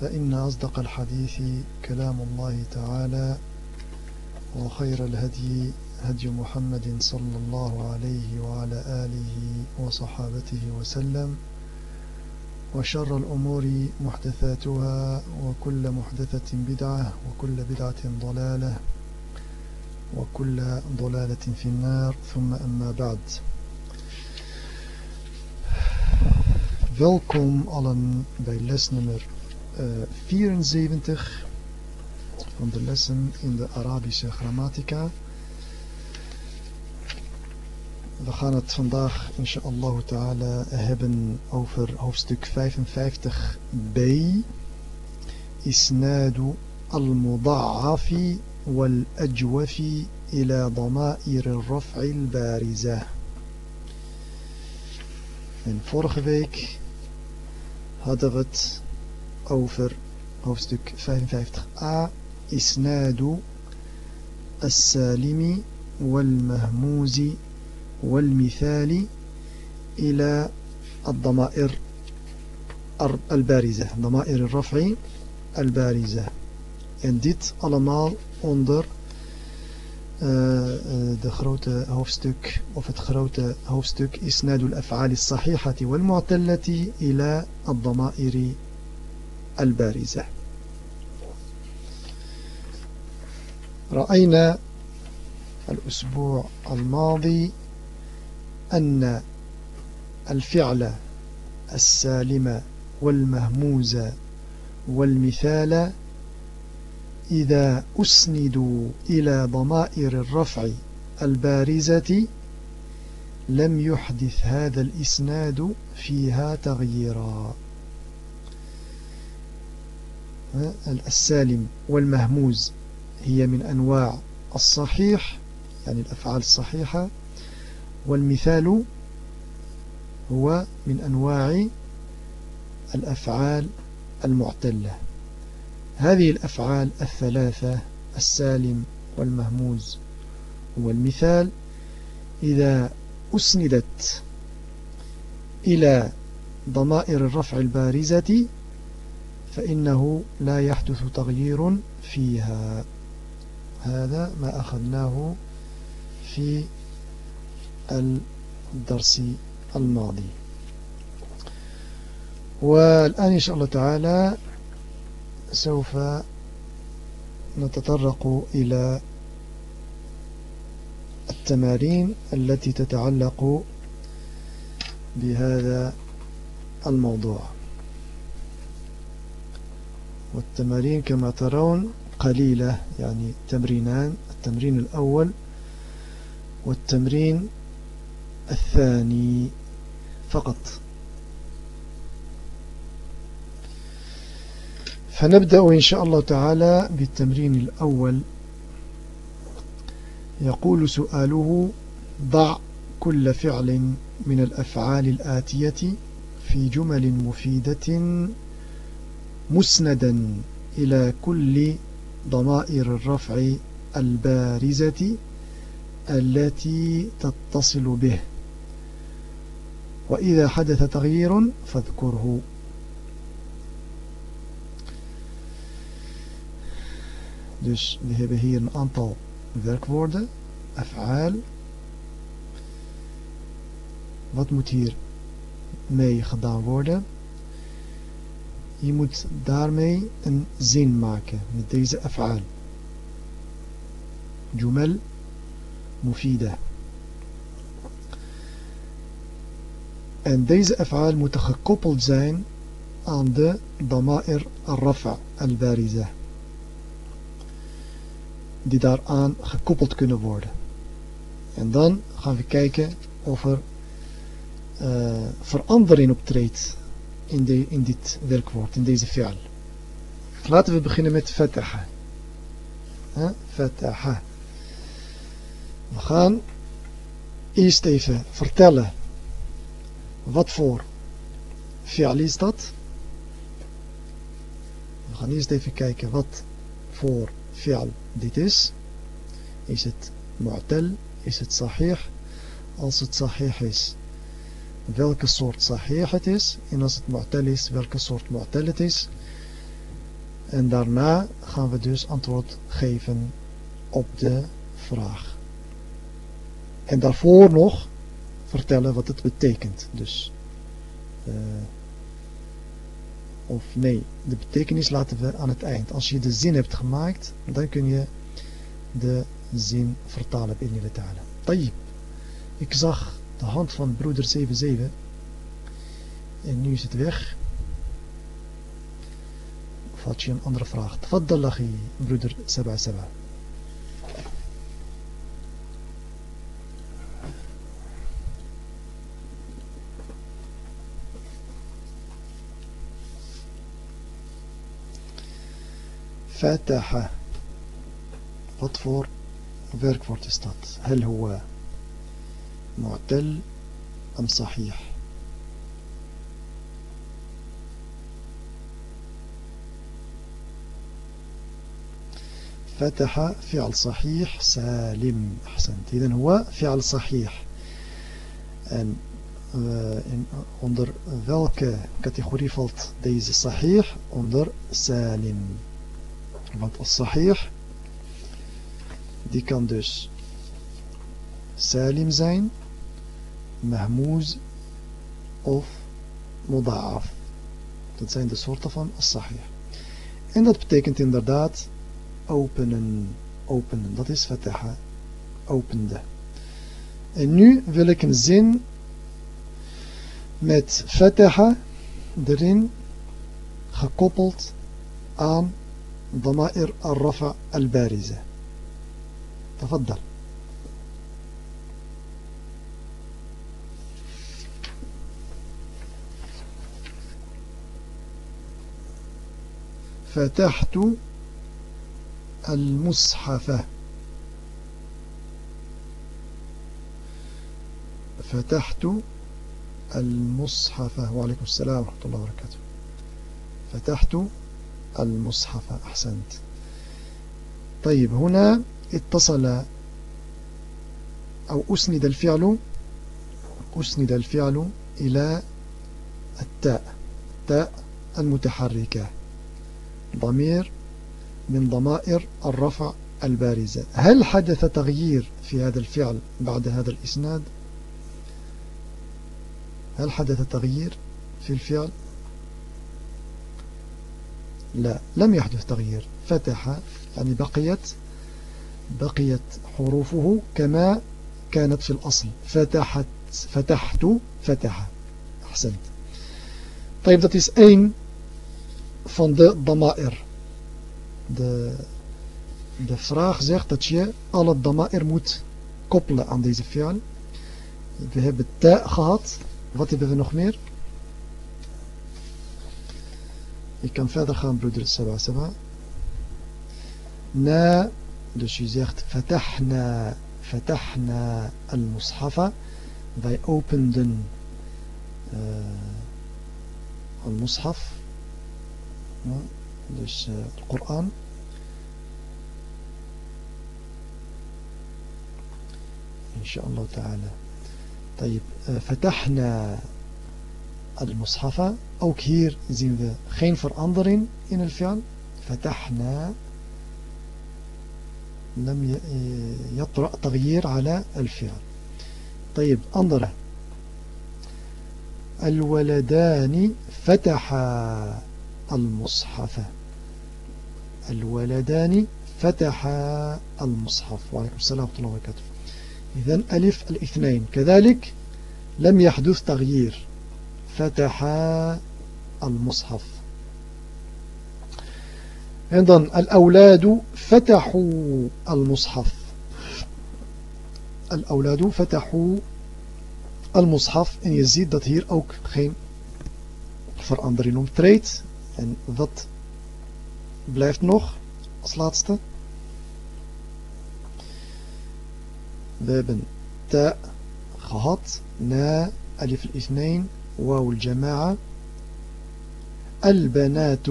فإن أصدق الحديث كلام الله تعالى وخير الهدي هدي محمد صلى الله عليه وعلى آله وصحابته وسلم وشر الأمور محدثاتها وكل محدثة بدعة وكل بدعة ضلالة وكل ضلالة في النار. ثم أما بعد. Welkom allen bij les nummer 74 van de lessen in de Arabische grammatica. We gaan het vandaag, inshallah ta'ala, hebben over hoofdstuk 55b. Isnadu al-muda'afi wal-ajwafi ila dama'ir al-raf' al-barizah. En vorige week hadden we het over hoofdstuk 55a إسناد السالم والمهموز والمثال إلى الضمائر البارزة ضمائر الرفع البارزة en dit allemaal onder uh, de grote hoofdstuk of het grote hoofdstuk isnadul af'al as-sahihati wal mu'tallati ila ad-dama'iri البارزة. رأينا الأسبوع الماضي أن الفعل السالم والمهموز والمثال إذا أسندوا إلى ضمائر الرفع البارزة لم يحدث هذا الإسناد فيها تغييرا. السالم والمهموز هي من أنواع الصحيح يعني الأفعال الصحيحة والمثال هو من أنواع الأفعال المعتلة. هذه الأفعال الثلاثة السالم والمهموز والمثال إذا أسندت إلى ضمائر الرفع البارزة فإنه لا يحدث تغيير فيها. هذا ما أخذناه في الدرس الماضي. والآن إن شاء الله تعالى سوف نتطرق إلى التمارين التي تتعلق بهذا الموضوع. والتمارين كما ترون قليلة يعني تمرينان التمرين الأول والتمرين الثاني فقط. فنبدأ إن شاء الله تعالى بالتمرين الأول. يقول سؤاله ضع كل فعل من الأفعال الآتية في جمل مفيدة مسندا إلى كل ضمائر الرفع البارزة التي تتصل به وإذا حدث تغيير فاذكره Dus we hebben hier een aantal werkwoorden, af'aal. Wat moet hier mee gedaan worden? Je moet daarmee een zin maken met deze af'aal. Jumal mufida. En deze af'aal moeten gekoppeld zijn aan de dama'ir al-rafa al-bariza. Die daaraan gekoppeld kunnen worden. En dan gaan we kijken of er uh, verandering optreedt in, de, in dit werkwoord, in deze fi'al. Laten we beginnen met fataha. Fataha. We gaan eerst even vertellen wat voor fi'al is dat. We gaan eerst even kijken wat voor fi'al dit is. Is het mu'tal? Is het sahih? Als het sahih is, welke soort sahih het is. En als het mu'tal is, welke soort mu'tal het is. En daarna gaan we dus antwoord geven op de vraag. En daarvoor nog vertellen wat het betekent. Dus, uh, of nee, de betekenis laten we aan het eind. Als je de zin hebt gemaakt, dan kun je de zin vertalen in de talen. Tayyip. Ik zag de hand van broeder 77. En nu is het weg. Of had je een andere vraag? Tfaddallahi, broeder 77. Fatah. Wat voor werkwoord is dat? Hel huwa. معتل أم صحيح فتح فعل صحيح سالم أحسنت إذن هو فعل صحيح en uh, in, onder welke categorie valt deze sahih? Onder salim. Want as-sahih, die kan dus salim zijn, mahmouz of muda'af. Dat zijn de soorten van as-sahih. En dat betekent inderdaad openen, openen. Dat is fataha, opende. En nu wil ik een zin met fataha erin gekoppeld aan ضمائر الرفع البارزة تفضل فتحت المصحف. فتحت المصحف. وعليكم السلام ورحمة الله وبركاته. فتحت المصحف. أحسنت. طيب هنا اتصل أو أسند الفعل أسند الفعل إلى التاء تاء المتحركة. ضمير من ضمائر الرفع البارزة. هل حدث تغيير في هذا الفعل بعد هذا الإسناد؟ هل حدث تغيير في الفعل؟ لا لم يحدث تغيير. فتح يعني بقيت بقيت حروفه كما كانت في الأصل. فتحت فتحت فتح. أحسنت. طيب dat is één van de dama'ir de, de vraag zegt dat je alle dama'ir moet koppelen aan deze fi'al we hebben ta gehad wat hebben we nog meer Ik kan verder gaan, broeder Saba Saba. Na, dus je zegt fatahna, fatahna al-mushafa. Wij openden uh, al-mushaf. Koran. إن شاء الله تعالى طيب فتحنا al-mushafa. Ook hier zien we geen verandering in het fi'al. فتحنا لم يطرأ تغيير على الفعل طيب أنظر الولدان فتحا المصحف. الولدان فتحا المصحف. وعليكم السلام ورحمة الله وبركاته. إذن ألف الاثنين. كذلك لم يحدث تغيير. فتح المصحف. أيضا الأولاد فتحوا المصحف. الأولاد فتحوا المصحف. en je ziet dat hier verandering optreedt en wat blijft nog als laatste. We hebben ta gehad na alif al-ithnain واو الجماعة البنات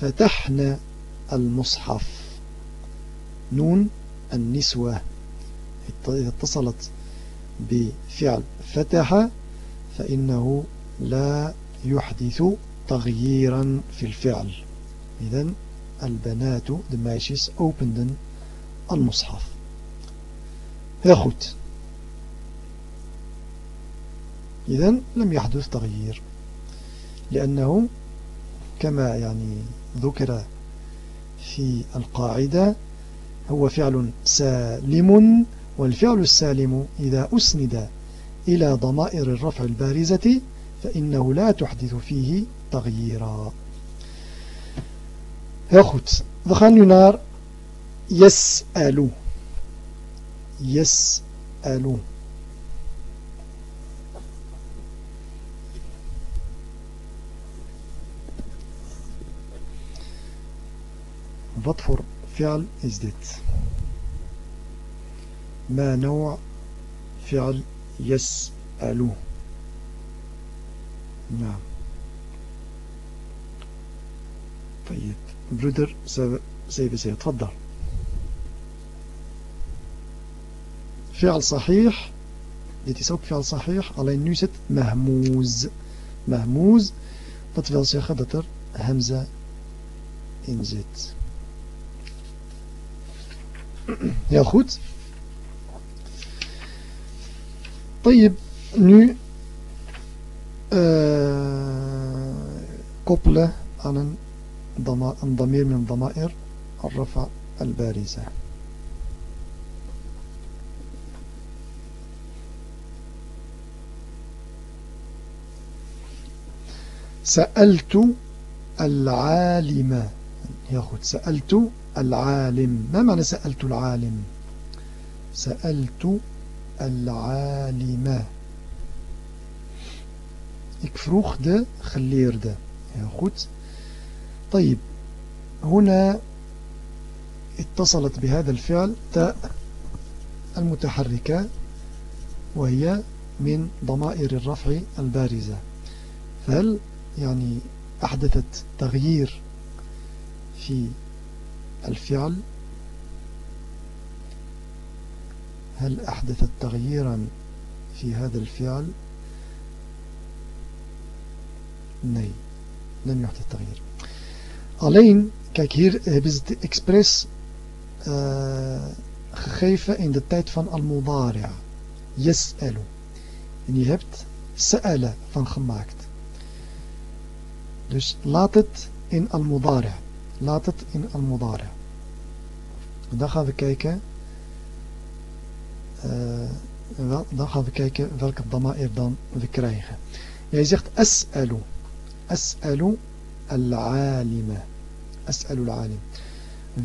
فتحنا المصحف نون النسوة إذا اتصلت بفعل فتح فإنه لا يحدث تغييرا في الفعل. إذن البنات de meisjes openden المصحف. heel goed إذن لم يحدث تغيير. لأنه كما يعني ذكر في القاعدة هو فعل سالم والفعل السالم إذا أسند إلى ضمائر الرفع البارزة فإنه لا تحدث فيه تغييرا. We gaan nu naar يسأل يسأل فعل is dit? ما نوع فعل يسأل نعم. طيب broeder سيبسي تفضل. فعل صحيح. dit is ook فعل صحيح alleen is 't مهموز. مهموز. تطفل سيخة دتر همزة انزت يا خود طيب نو koppelen aan een, een damir min damair الرفع البارزة. سألت العالم ياخد سألت العالم. ما معنى سألت العالم؟ سألت العالم. Ik vroeg de geleerde heel goed طيب هنا اتصلت بهذا الفعل تاء المتحركة وهي من ضمائر الرفع البارزة. فهل يعني أحدثت تغيير في الفعل؟ هل أحدثت تغييرا في هذا الفعل؟ nee لم يحدث تغيير alleen kijk hier hebben ze het expres uh, gegeven in de tijd van al-mudari' yas'alu en je hebt sa'ala van gemaakt dus laat het in al-mudari' laat het in al-mudari' dan gaan we kijken uh, dan gaan we kijken welke dama'ir dan we krijgen. Jij zegt as'alu. أسأل العالم. أسأل العالم.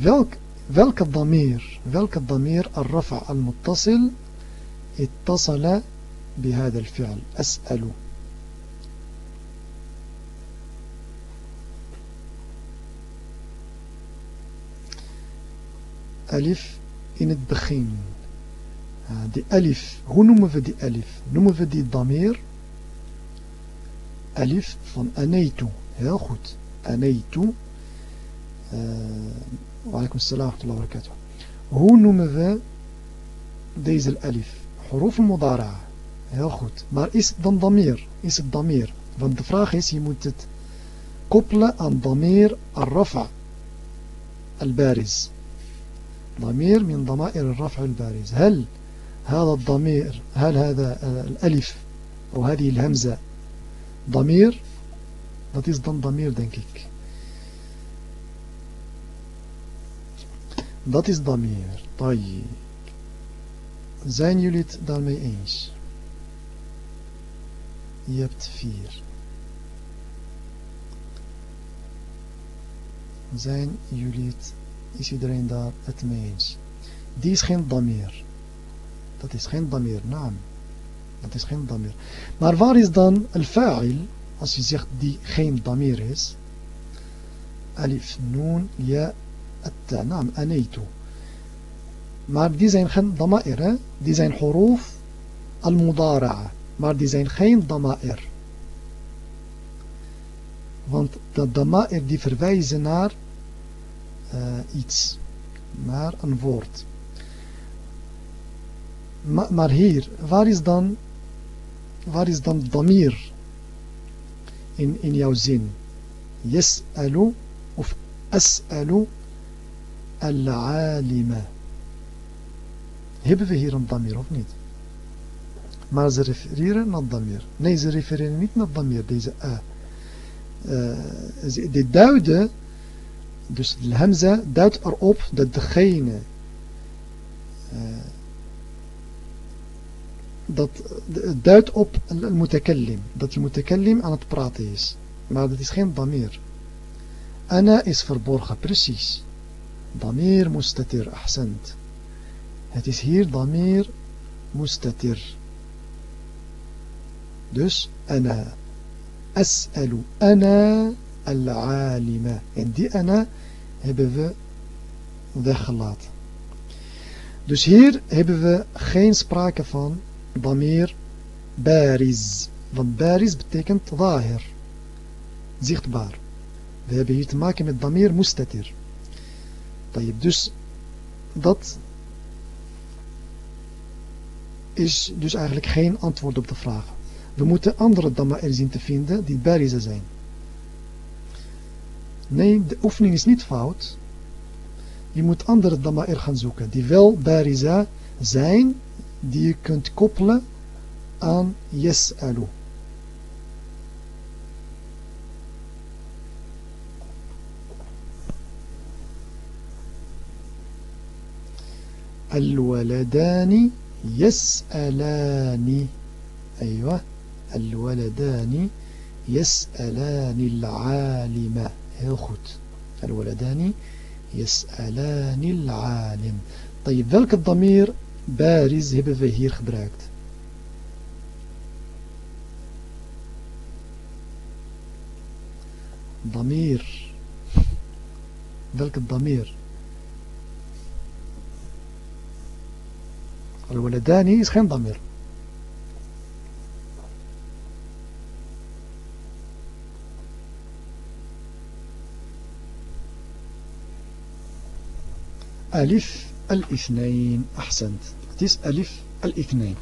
ذلك ذلك الضمير ذلك الضمير الرفع المتصل اتصل بهذا الفعل. أسأل. ألف إن الدخين. آه، دي ألف. هو نمو في دي ألف. نمو في دي الضمير Alif van aneitu. Heel goed. Aneitu. Uh, wa alaikum salam wa barakatuh. Hoe noemen we deze alif? Huruf al-mudara'a. Heel goed. Maar is het dan damir? Is het damir? Want de vraag is, je moet het koppelen aan damir al-rafa al-bariz. ضمير من ضمائر الرفع البارز هل هذا الضمير هل هذا الألف أو هذه الهمزة Damir, dat is dan Damir, denk ik. Dat is Damir, Tayyib. Zijn jullie het daarmee eens? Je hebt vier. Zijn jullie het, is iedereen daar het mee eens? Die is geen Damir. Dat is geen Damir, naam. Dat is geen damir. Maar waar is dan al-fa'il, als je zegt die geen damir is? Alif, noon, ja, atta, naam, aneitu. maar die zijn geen dama'ir. Die zijn huruf al-mudara'a. Maar die zijn geen dama'ir. Want de dama'ir die verwijzen naar uh, iets. Naar een woord. Ma maar hier, waar is dan, waar is dan damir in, in jouw zin? Yes'alu of as'alu al-alima. Hebben we hier een damir of niet? Maar ze refereren naar damir. Nee, ze refereren niet naar damir, deze a. Uh, dit duiden, dus de hamza duidt erop dat degene uh, dat duidt op een mutakallim. Dat de mutakallim aan het praten is. Maar dat is geen damir. Ana is verborgen, precies. Damir mustatir, ahsend. Het is hier damir mustatir. Dus ana. As'alu ana al-alima. En die ana hebben we weggelaten. Dus hier hebben we geen sprake van damir bariz. Want bariz betekent zahir. Zichtbaar. We hebben hier te maken met damir mustatir. Dus dat is dus eigenlijk geen antwoord op de vraag. We moeten andere dama'ir zien te vinden die bariza zijn. Nee, de oefening is niet fout. Je moet andere dama'ir gaan zoeken die wel bariza zijn die je kunt koppelen aan yes'alu. الولدان يسألان أيوة الولدان يسألان العالم heel goed الولدان يسألان العالم طيب welke ضمير bariz hebben we hier gebruikt. Damir. Welke damir? Al-Waladani is geen damir. ألف الاثنين أحسنت تس ألف الاثنين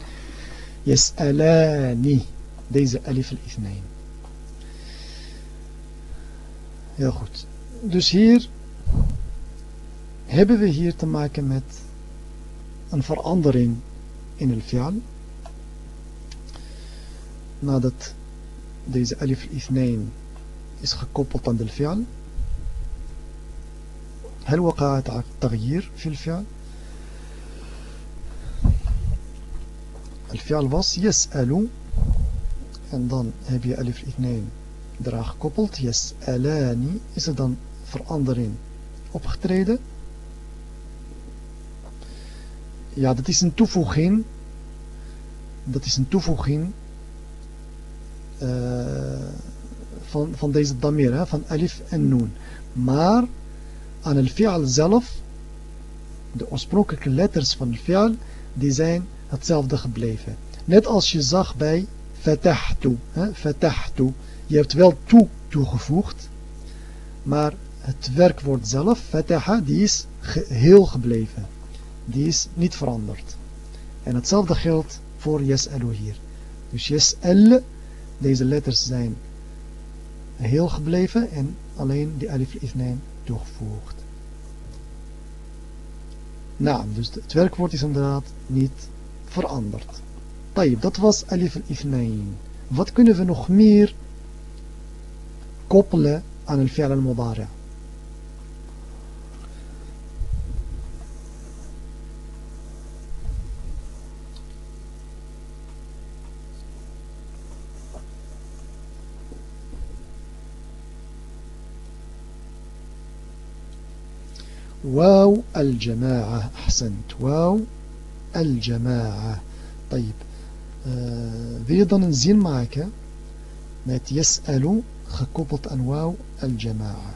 يسألاني ديز ألف الاثنين Heel goed. Dus hier hebben we hier te maken met een verandering in el fi'al. Nadat deze alif al-ithnain is gekoppeld aan de fi'al. هل وقع تغيير في الفعل al-fi'al was elu. En dan heb je alif ikneen eraan gekoppeld. Yas'alani. Is er dan verandering opgetreden? Ja, dat is een toevoeging. Dat is een toevoeging eh, van, van deze damir, hè, van alif en noon. Maar aan al-fi'al zelf, de oorspronkelijke letters van al-fi'al, die zijn hetzelfde gebleven. Net als je zag bij fatahtu. Hè, fatahtu. Je hebt wel toe toegevoegd, maar het werkwoord zelf, fataha, die is geheel gebleven. Die is niet veranderd. En hetzelfde geldt voor yes'alu hier. Dus yes'al, deze letters zijn heel gebleven en alleen die alif ithnain toegevoegd. Nou, dus het werkwoord is inderdaad niet veranderd. Tayyip, dat was alif al-ithnain. Wat kunnen we nog meer koppelen aan al-fi'al al-mudari'? واو الجماعة أحسنت واو الجماعة طيب wil je dan een zin maken met yes'alu gekoppeld aan wauw al-jama'a.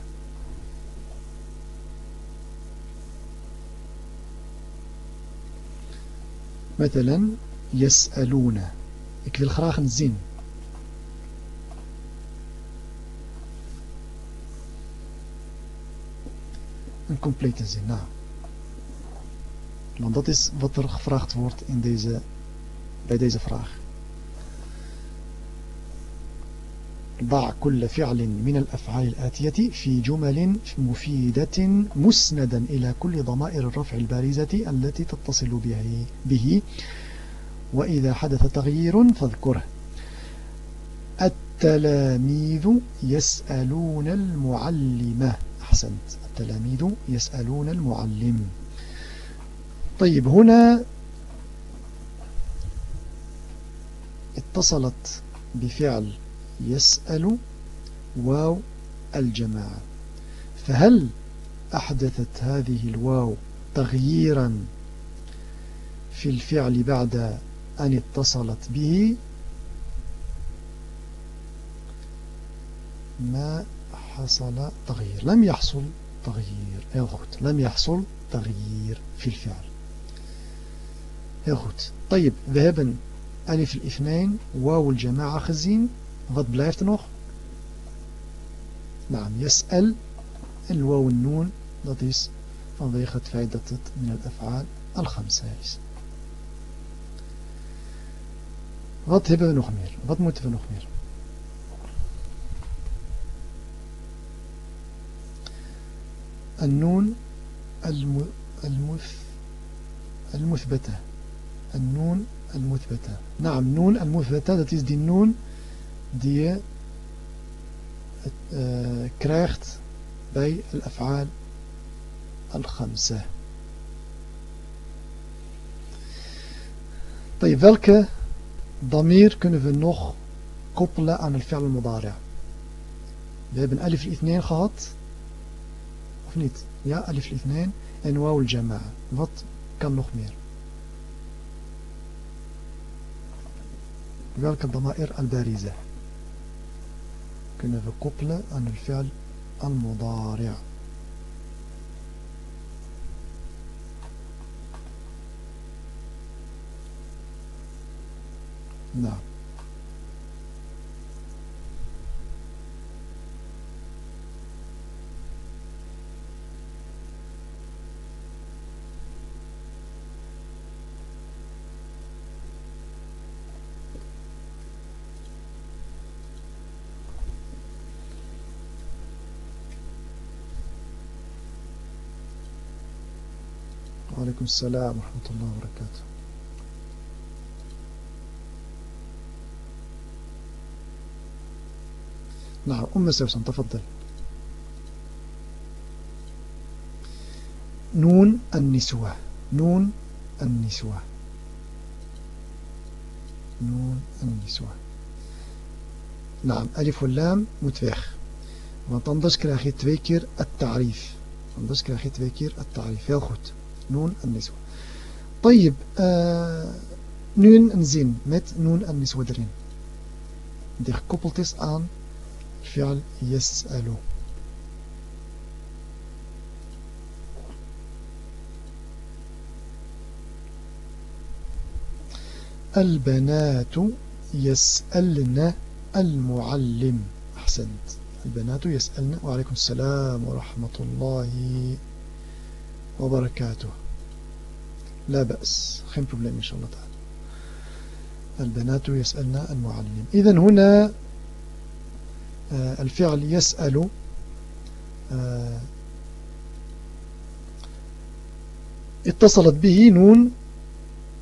مثلا يسألون ik wil graag een zin een complete zin nou want dat is wat er gevraagd wordt in deze, bij deze vraag. ضع كل فعل من الأفعال الآتية في جمل مفيدة مسندا إلى كل ضمائر الرفع البارزة التي تتصل به, وإذا حدث تغيير فاذكره. التلاميذ يسألون المعلمة أحسنت. التلاميذ يسألون المعلم. طيب هنا اتصلت بفعل يسأل واو الجماعة. فهل أحدثت هذه الواو تغييرا في الفعل بعد أن اتصلت به؟ ما حصل تغيير. لم يحصل تغيير. goed لم يحصل تغيير في الفعل. Heel goed طيب we hebben ألف الاثنين واو الجماعة gezien Wat blijft er nog? Nou, yas'al en waw noon, dat is vanwege het feit dat het min al-af'aal al-khamsa is. Wat hebben we nog meer? Wat moeten we nog meer? النون المثبتة النون المثبتة. نعم نون المثبتة that is the نون die je uh, الأفعال الخمسة. طيب welke ضمير kunnen we nog koppelen aan الفعل المضارع we hebben ألف الاثنين خاط of يا ألف الاثنين en الجماعة wat kan nog welke damir al-bariza? kunnen we koppelen aan het fi'al al-mudari'. Nou. وعليكم السلام ورحمة الله وبركاته. نعم أم سوسن تفضل. نون النسوة. نون النسوة. نون النسوة. نعم ألف واللام متفخ tarief anders krijg je twee keer het tarief heel goed نون النسوة طيب آه nu een zin met noon en niswa erin. Die yas'alu. البنات يسألن المعلم أحسنت البنات يسألن وعليكم السلام ورحمة الله وبركاته. لا بأس. خير بروبليم إن شاء الله تعالى. البنات يسألنا المعلم. إذا هنا آه، الفعل يسأل آه، اتصلت به نون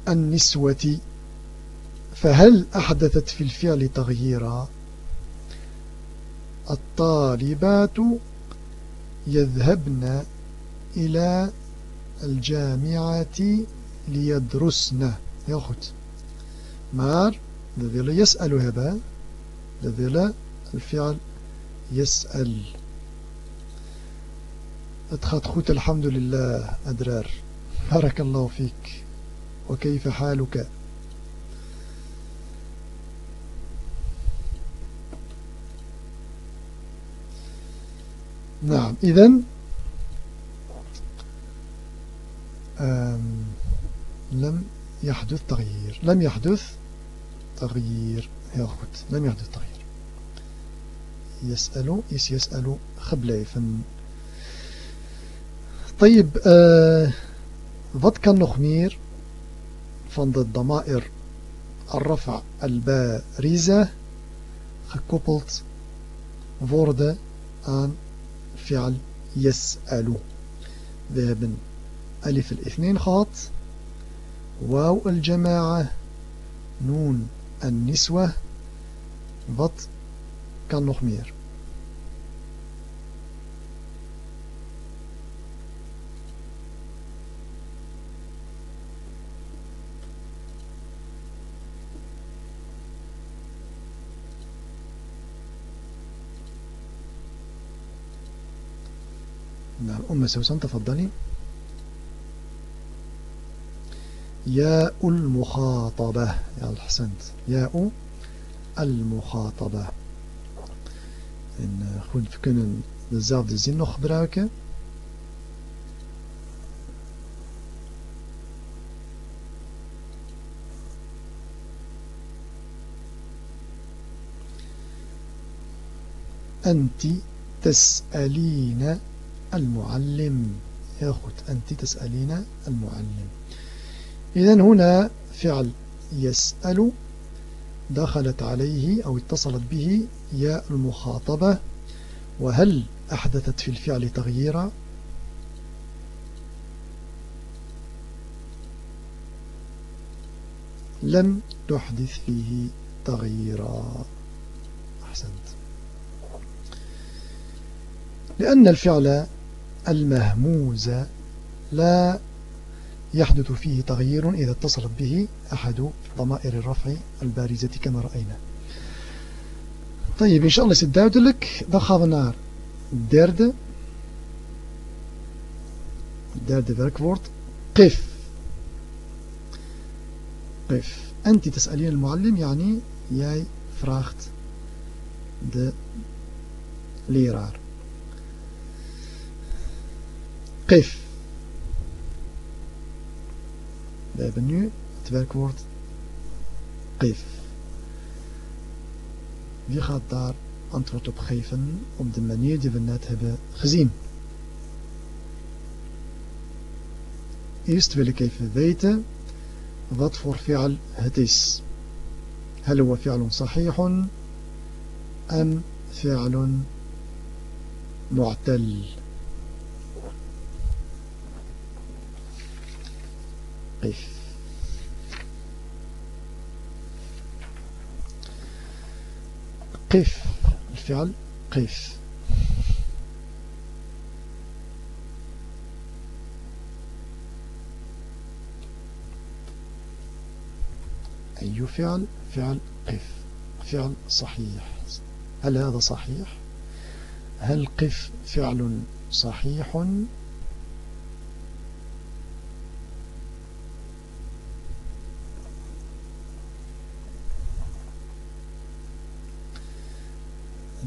النسوة. فهل أحدثت في الفعل تغييرا؟ الطالبات يذهبن إلى الجامعة ليدرسنا يأخذ مار لذيلا يسأل هبا لذيلا الفعل يسأل. أتخذ خوت الحمد لله أدرار. بارك الله فيك. وكيف حالك؟ نعم إذن لم يحدث تغيير. لم يحدث تغيير. يا لم يحدث تغيير. يسأل يس يسأل فن طيب what can noch meer van de الرفع البارزة. خكوبلت worden aan فعل يسأل ذهبن ألف الاثنين خاط واو الجماعة نون النسوة بط كان نخمير نعم أم سوسن تفضلي. ياء المخاطبة. يا الحسنت. ياء المخاطبة. en goed, we kunnen dezelfde zin nog أنت تسألين المعلم. heel goed أنت تسألين المعلم. إذا هنا فعل يسأل دخلت عليه أو اتصلت به ياء المخاطبة وهل أحدثت في الفعل تغييرا؟ لم تحدث فيه تغييرا. أحسنت. لأن الفعل المهموز لا يحدث فيه تغيير إذا اتصلت به أحد ضمائر الرفع البارزة كما رأينا. طيب إن شاء الله is het duidelijk. Dan gaan we naar. قف. قف. أنت تسألين المعلم يعني jij vraagt de leraar قف. We hebben nu het werkwoord qif. Wie gaat daar antwoord op geven op de manier die we net hebben gezien? Eerst wil ik even weten wat voor fi'al het is. هل هو فعل صحيح أم فعل معتل قف قف الفعل قف أي فعل؟ فعل قف فعل صحيح. هل هذا صحيح؟ هل قف فعل صحيح؟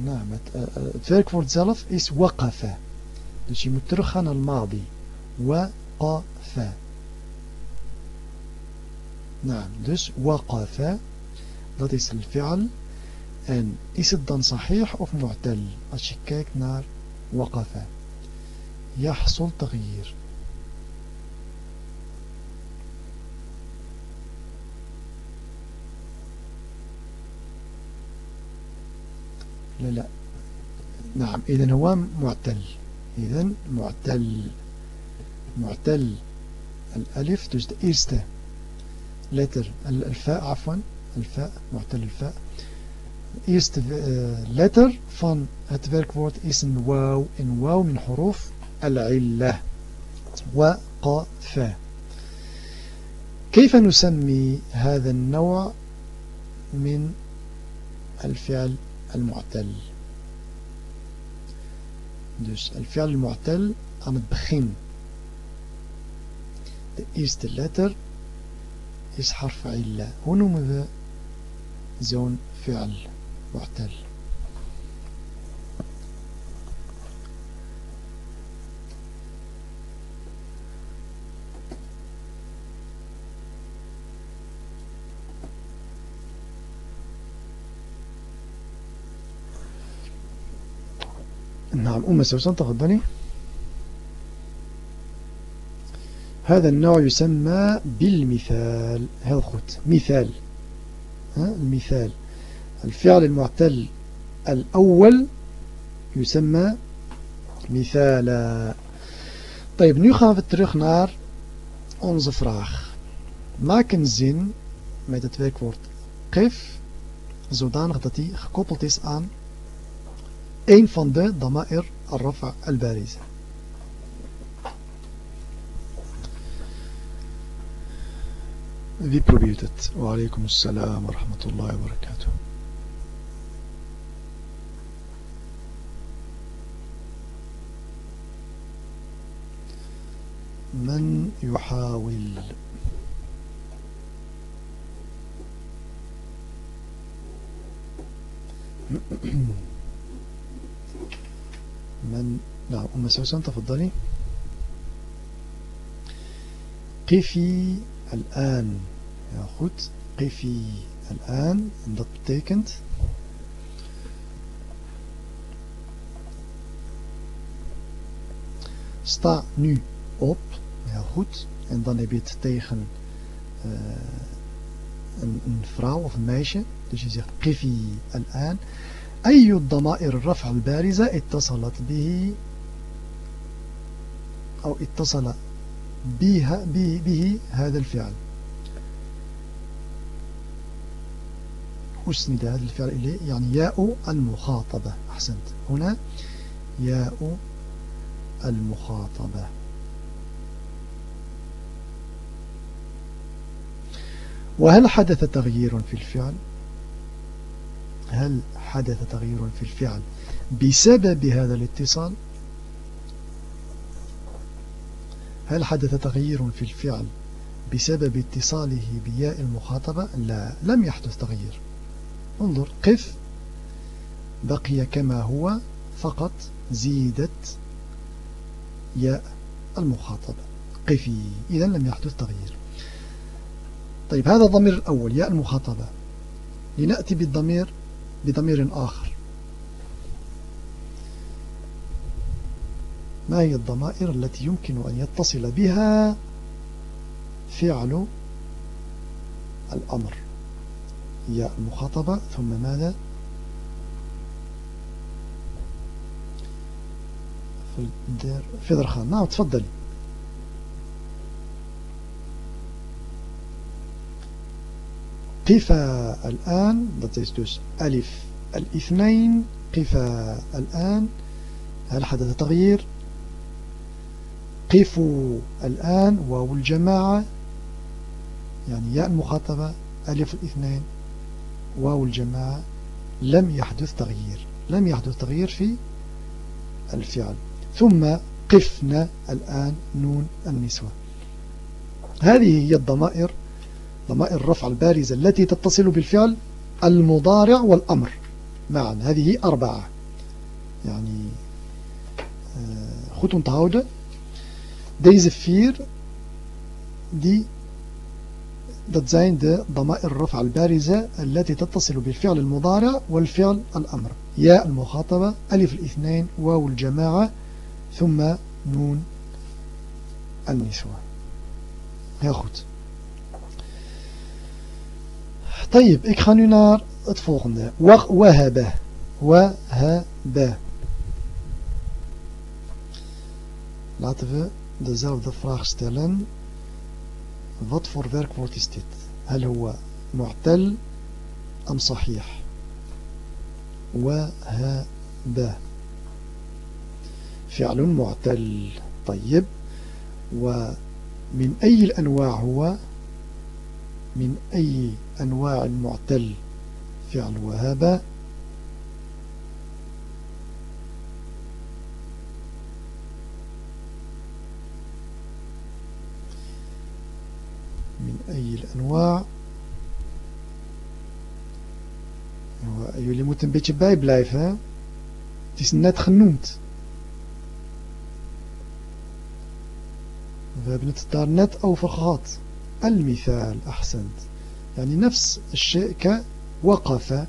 Nou, het, uh, het werkwoord zelf is waqafa. Dus je moet teruggaan naar madi. Waqafa. Nou, dus waqafa. Dat is el fi'al. En is het dan sahih of mu'tal? Als je kijkt naar waqafa. يحصل تغيير لا لا. نعم. إذن هو معتل. إذن معتل. معتل. الألف dus de letter. الفاء عفوا. الفاء معتل الفاء. eerste uh, letter van het werkwoord is wauw een wauw من حروف العلة. وقفا كيف نسمي هذا النوع من الفعل؟ المعتل. دوس الفعل المعتل عم تبخين The east letter is حرف علة هنو مذا زون فعل معتل. أم سوسن تفضلي هذا النوع يسمى بالمثال. هالخط مثال. ها؟ المثال. الفعل المعتل الأول يسمى مثالا. طيب نيو خان في نار onze فراغ Maak een zin met het werkwoord gif zodanig dat die gekoppeld is aan een الرفع البارز وعليكم السلام ورحمة الله وبركاته من يحاول Mm-hmm. من نعم أم سوسن تفضلي قفي الآن Ja, goed. Qifi al-aan. En dat betekent... Sta nu op. Heel goed. En dan heb je het tegen uh, een, een, vrouw of een meisje. Dus je zegt Qifi al-aan. أي الضمائر الرفع البارزة اتصلت به أو اتصل بها به, به هذا الفعل. أسند هذا الفعل إليه يعني ياء المخاطبة. أحسنت. هنا ياء المخاطبة. وهل حدث تغيير في الفعل؟ هل حدث تغيير في الفعل. بسبب هذا الاتصال هل حدث تغيير في الفعل بسبب اتصاله بياء المخاطبة؟ لا لم يحدث تغيير. انظر قف. بقي كما هو فقط زيدت ياء المخاطبة. قفي. إذا لم يحدث تغيير. طيب هذا الضمير الأول ياء المخاطبة. لنأتي بالضمير بضمير آخر. ما هي الضمائر التي يمكن أن يتصل بها فعل الأمر؟ ياء المخاطبة ثم ماذا؟ فدر خان نعم تفضلي. قف الآن dat is dus ألف الاثنين قف الآن. هل حدث تغيير؟ قفوا الآن واو الجماعة. يعني ياء المخاطبة ألف الاثنين واو الجماعة. لم يحدث تغيير. لم يحدث تغيير في الفعل. ثم قفنا الآن نون النسوة. هذه هي الضمائر ضمائر الرفع البارزة التي تتصل بالفعل المضارع والأمر. معا هذه أربعة. يعني goed onthouden deze vier die dat zijn de ضمائر الرفع البارزة التي تتصل بالفعل المضارع والفعل الأمر. ياء المخاطبة ألف الاثنين واو الجماعة ثم نون النسوة. heel goed طيب ik ga nu naar het volgende وهب وهب laten we dezelfde vraag stellen wat voor werkwoord is dit هل هو معتل أم صحيح وهب فعل معتل طيب ومن أي الأنواع هو من أي أنواع المعتل فعل وهب من أي الأنواع jullie moeten een beetje bijblijven hè? het is net genoemd we hebben het daar net over gehad المثال أحسنت يعني نفس الشيء كوقف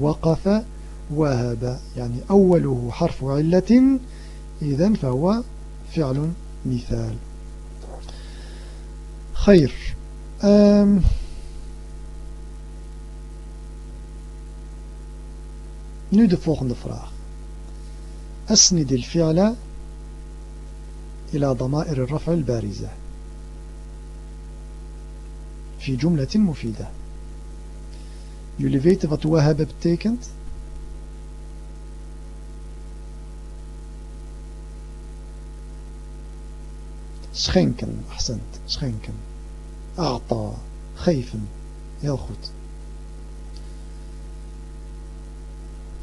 وقف وهب يعني أوله حرف علة إذن فهو فعل مثال. خير. أم. Nu de volgende. أسند الفعل إلى ضمائر الرفع البارزة. في جملة مفيدة Jullie weten wat wahaba betekent? Schenken, accent, schenken. A'ta, geven. Heel goed.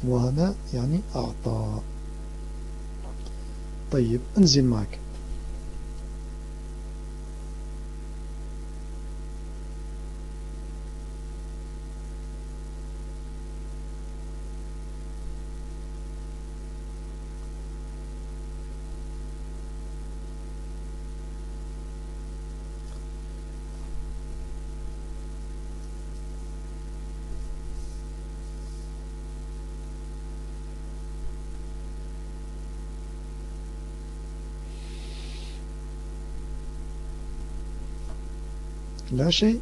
وهنا يعني أعطى طيب انزل معك لا شيء.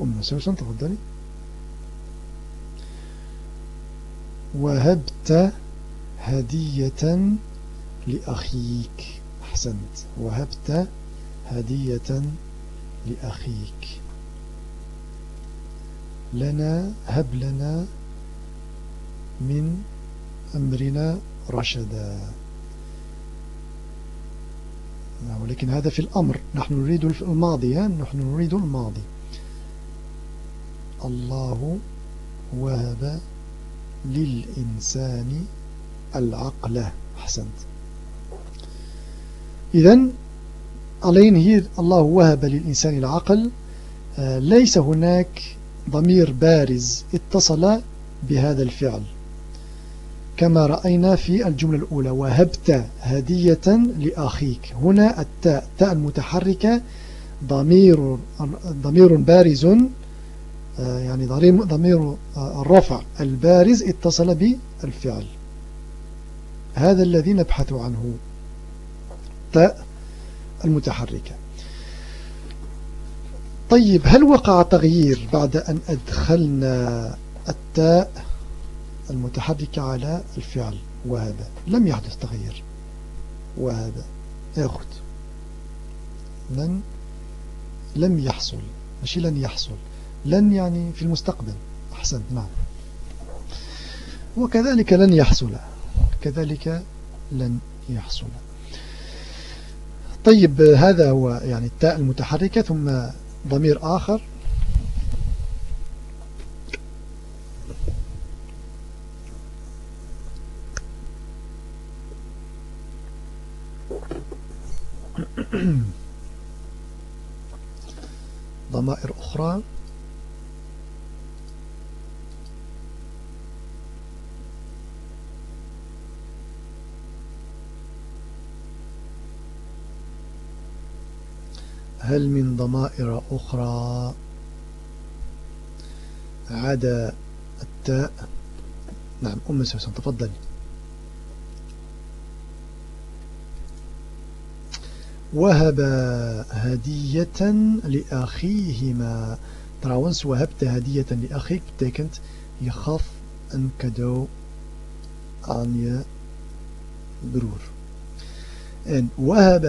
أم سوسن تفضلي. وهبت هدية لأخيك. أحسنت. وهبت هدية لأخيك. لنا هب لنا من أمرنا رشدا. ولكن هذا في الأمر. نحن نريد الماضي نحن نريد الماضي. الله وهب للإنسان العقل. أحسنت. إذن alleen hier الله وهب للإنسان العقل. ليس هناك ضمير بارز اتصل بهذا الفعل. كما رأينا في الجملة الأولى وهبت هدية لأخيك. هنا التاء التاء المتحركة ضمير ضمير بارز آه، يعني ضمير آه، الرفع. البارز اتصل بالفعل. هذا الذي نبحث عنه. تاء المتحركة. طيب هل وقع تغيير بعد أن أدخلنا التاء؟ المتحركة على الفعل وهذا لم يحدث تغيير وهذا ياخد لن لم يحصل ماشي لن يحصل لن يعني في المستقبل أحسنت نعم وكذلك لن يحصل كذلك لن يحصل طيب هذا هو يعني التاء المتحركة ثم ضمير آخر ضمائر أخرى. هل من ضمائر أخرى؟ عدا التاء. نعم أم سوسن تفضلي. وهب هدية لأخيهما. تراونس وهبت هدية لأخيك بتكنت يخاف أن كدو عن يا broer. En وهب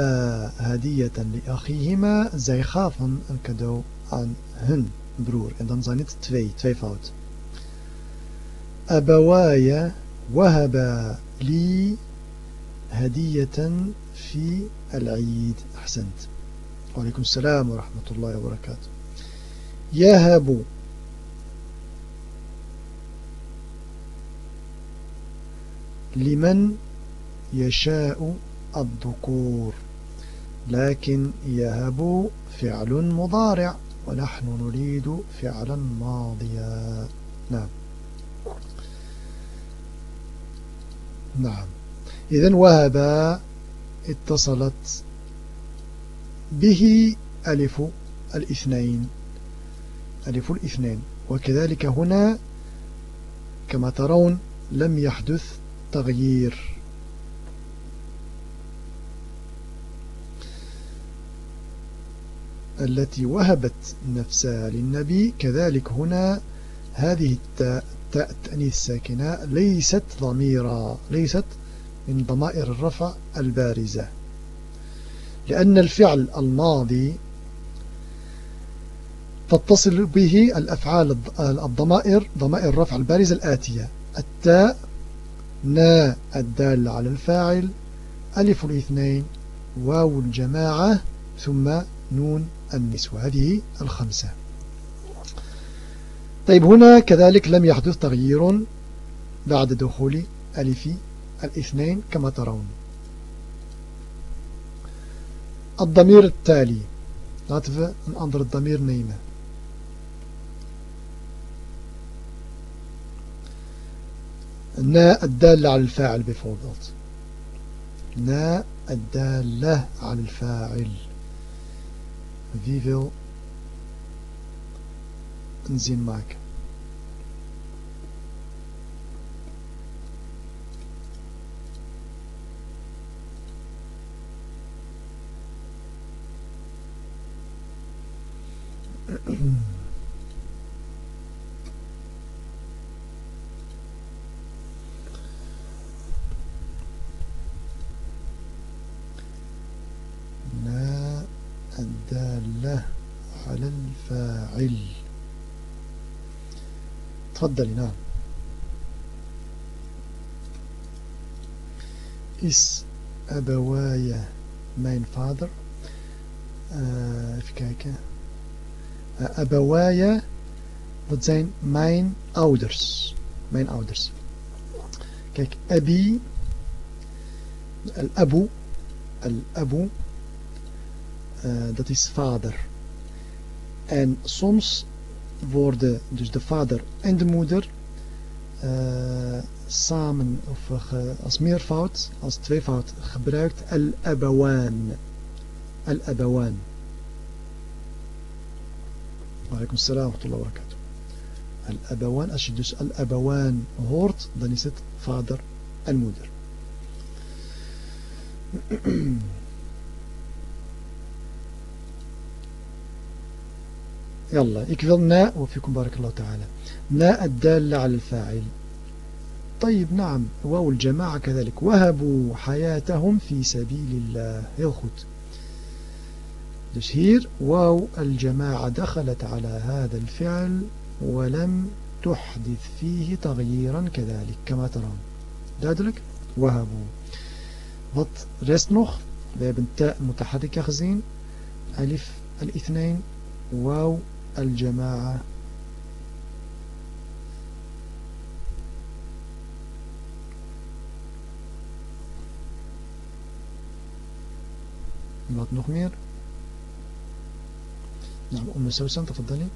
هدية لأخيهما zij gaf een cadeau aan hun broer en dan zijn het twee tweevoud أبوايا وهب لي هدية في العيد. أحسنت. وعليكم السلام ورحمة الله وبركاته. يهب لمن يشاء الذكور. لكن يهب فعل مضارع. ونحن نريد فعلا ماضيا. نعم. نعم. إذن وهب اتصلت به ألف الاثنين ألف الاثنين. وكذلك هنا كما ترون لم يحدث تغيير. التي وهبت نفسها للنبي كذلك هنا هذه التاء تاء التأنيث الساكنة ليست ضميرا ليست من ضمائر الرفع البارزة. لأن الفعل الماضي تتصل به الأفعال الضمائر ضمائر الرفع البارزة الآتية. التاء نا الدال على الفاعل ألف الاثنين واو الجماعة ثم نون النسوة. هذه الخمسة. طيب هنا كذلك لم يحدث تغيير بعد دخول ألف الاثنين كما ترون. الضمير التالي. لاتف ان اندر الضمير نيمة نا الدالة على الفاعل بفضل نا الدالة على الفاعل فيفو انزين معك لا الدالة على الفاعل. تفضلي نعم. Is أبواي mijn vader uh, even kijken abawaya, dat zijn mijn ouders. Mijn ouders. Kijk, abi, al-abu, al-abu, uh, dat is vader. En soms worden dus de vader en de moeder uh, samen of uh, als meervoud, als tweevoud gebruikt al-abawan. Al-abawan. وعليكم السلام ورحمة الله وبركاته. الأبوان أشدس الأبوان هورت دانيست فادر المدر يلا اكفل ناء وفيكم بارك الله تعالى. ناء الدالة على الفاعل. طيب نعم واو الجماعة كذلك. وهبوا حياتهم في سبيل الله. يا خوت Dus hier, wauw al-jama'a dakhalat ala hada al-fi'l ولم تحدث فيه تغييرا كذلك كما ترون duidelijk وهبوا wat rest nog we hebben ta mutaharrika gezien alif al-ithnain wauw al-jama'a wat nog meer نعم أم سوسن تفضلي.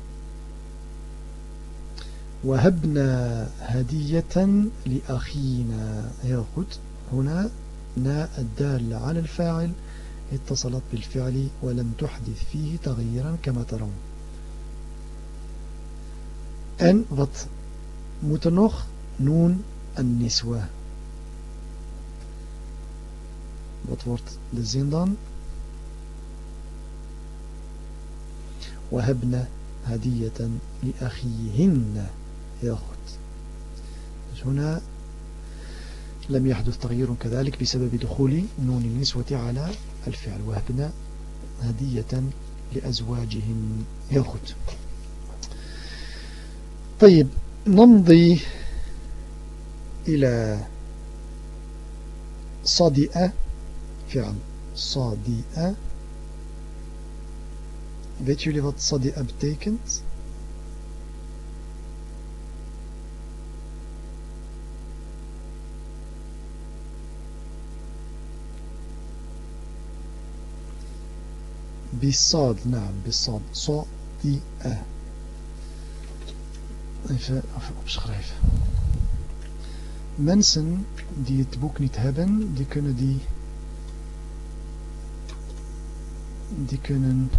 وهبنا هدية لأخينا. heel هنا نا الدالة على الفاعل. اتصلت بالفعل ولم تحدث فيه تغييرا كما ترون. en moet er nog noon النسوة wordt de zin dan وهبنا هدية لأخيهن. goed dus هنا لم يحدث تغيير كذلك بسبب دخول نون النسوة على الفعل. وهبنا هدية لأزواجهن. heel goed طيب نمضي إلى صدئة فعل صدئة Weet jullie wat sadi'a betekent? bissad naam, bissad Sadi'a. Even, even opschrijven. Mensen die het boek niet hebben, die kunnen die... Die kunnen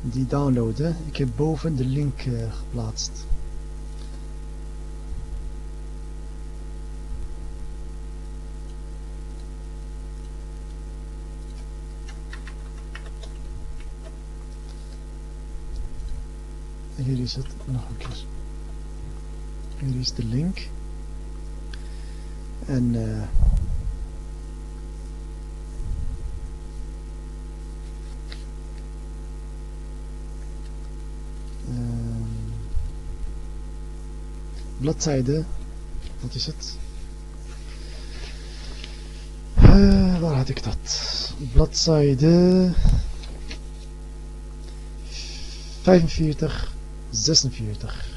die downloaden. Ik heb boven de link uh, geplaatst. Hier is het nog een keer. Hier is de link. En uh, bladzijde, wat is het? Uh, waar had ik dat? Bladzijde 45, 46.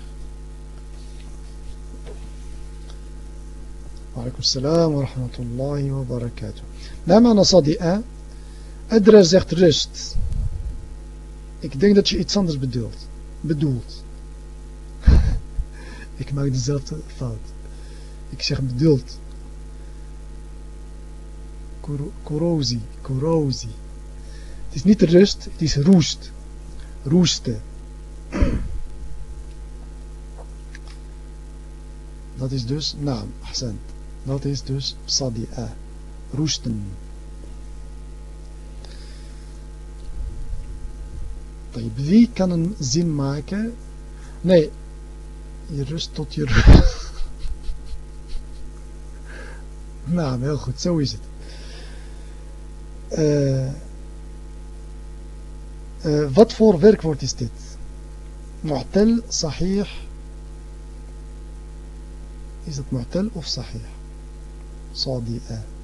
Walaikum salam wa rahmatullahi wa barakatuh. Namana sadi'a. Adra zegt rust. Ik denk dat je iets anders bedoelt. Bedoelt. Ik maak dezelfde fout. Ik zeg bedoeld. Corrosie. Corrosie. Het is niet rust, het is roest. Roesten. Dat is dus naam, Ahsan. Dat is dus sadi'a. Roesten. Wie kan een zin maken? Nee, je rust tot je rust. nou, heel goed, zo is het. Uh, uh, wat voor werkwoord is dit? Mu'tal, sahih. Is het mu'tal of sahih? Sadi'a.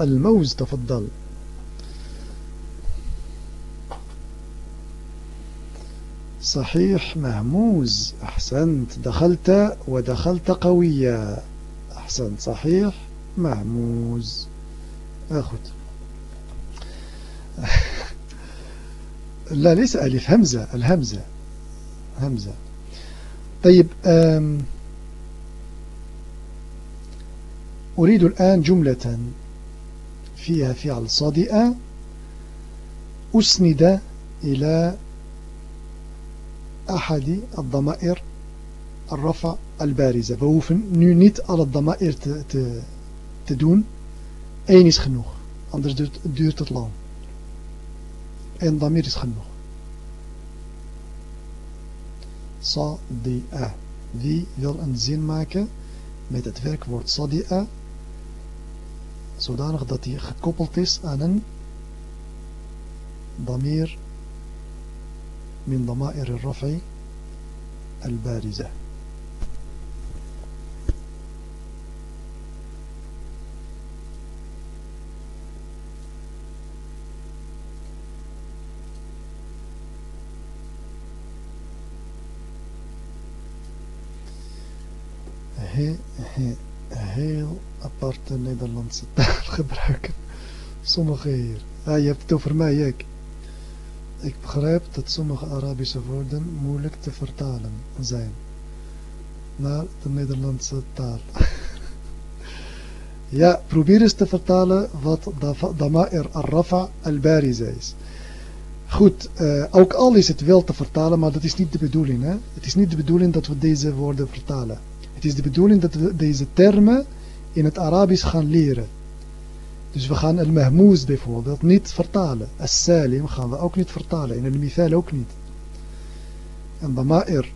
الموز تفضل. صحيح مهموز. أحسنت. دخلت ودخلت قوية. أحسنت. صحيح مهموز. أخذ لا ليس ألف. همزة. الهمزة. همزة. طيب أريد الآن جملة. فيها فعل صادئة أسند إلى أحد الضمائر الرفع البارزة we hoeven nu niet alle ضمائر te, te, te doen één is genoeg anders duurt, het lang één ضمير is genoeg صادئة wie wil een zin maken met het werkwoord صادئة zodanig dat hij gekoppeld is aan een ضمير من ضمائر الرفع البارزة he, he, heel aparte Nederlandse taal gebruiken. Sommige hier. Ja, je hebt het over mij, ik. Ik begrijp dat sommige Arabische woorden moeilijk te vertalen zijn naar de Nederlandse taal. ja, probeer eens te vertalen wat Dama'ir al-Rafa al-Bariza is. Goed, uh, ook al is het wel te vertalen, maar dat is niet de bedoeling. Hè? Het is niet de bedoeling dat we deze woorden vertalen. Het is de bedoeling dat we deze termen in het Arabisch gaan leren. Dus we gaan al-mahmouz bijvoorbeeld niet vertalen. As-salim gaan we ook niet vertalen. In al-mithal ook niet. En dama'ir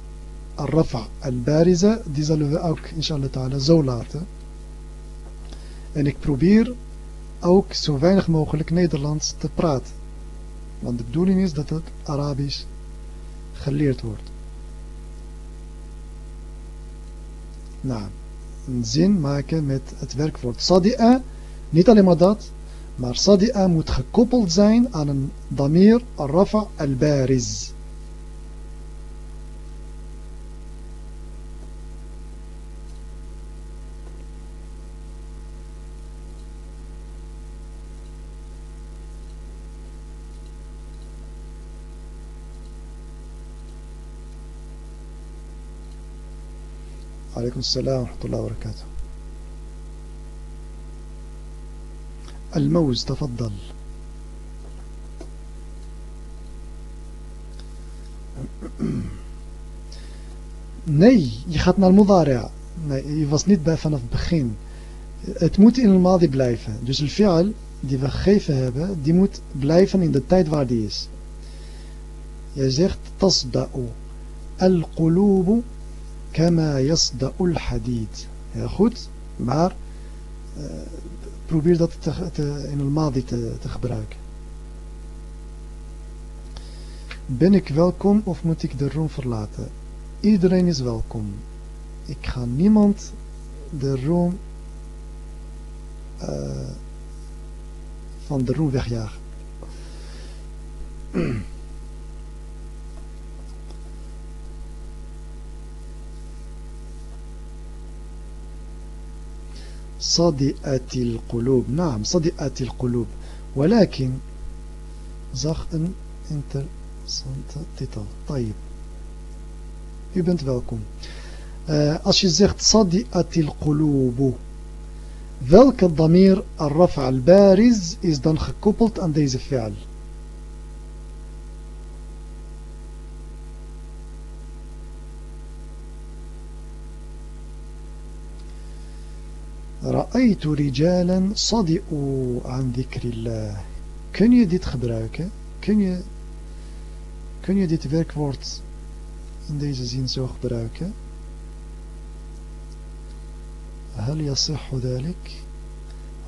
al-rafa al-bariza, die zullen we ook inshallah ta'ala zo laten. En ik probeer ook zo weinig mogelijk Nederlands te praten. Want de bedoeling is dat het Arabisch geleerd wordt. Nou een zin maken met het werkwoord sadi'a. Niet alleen maar dat, maar sadi'a moet gekoppeld zijn aan een damir al-rafa al-bariz. وعليكم السلام ورحمة الله وبركاته. الموز تفضل. ني يخطنا المضارع. يفصنيت بها فنف بخين. اتموت إن الماضي بلايفا دوس الفعل دي بخيفة هبا دي موت بلايفة إن دي تايد وار دي يزيغت تصدأ. القلوب kama yasda'u al-hadid. Heel goed, maar uh, probeer dat te, te, in het madi te, te gebruiken. Ben ik welkom of moet ik de room verlaten? Iedereen is welkom. Ik ga niemand de room uh, van de roem wegjagen. صدئت القلوب نعم صدئت القلوب ولكن zag een interessante titel طيب u bent welkom uh, als je zegt صدئت القلوب welke damir al-raf' al-bariz is dan gekoppeld aan deze fi'al رأيت رجالا صدئوا عن ذكر الله. Kun je dit gebruiken kun je kun je dit werkwoord in deze zin zo gebruiken هل يصح ذلك؟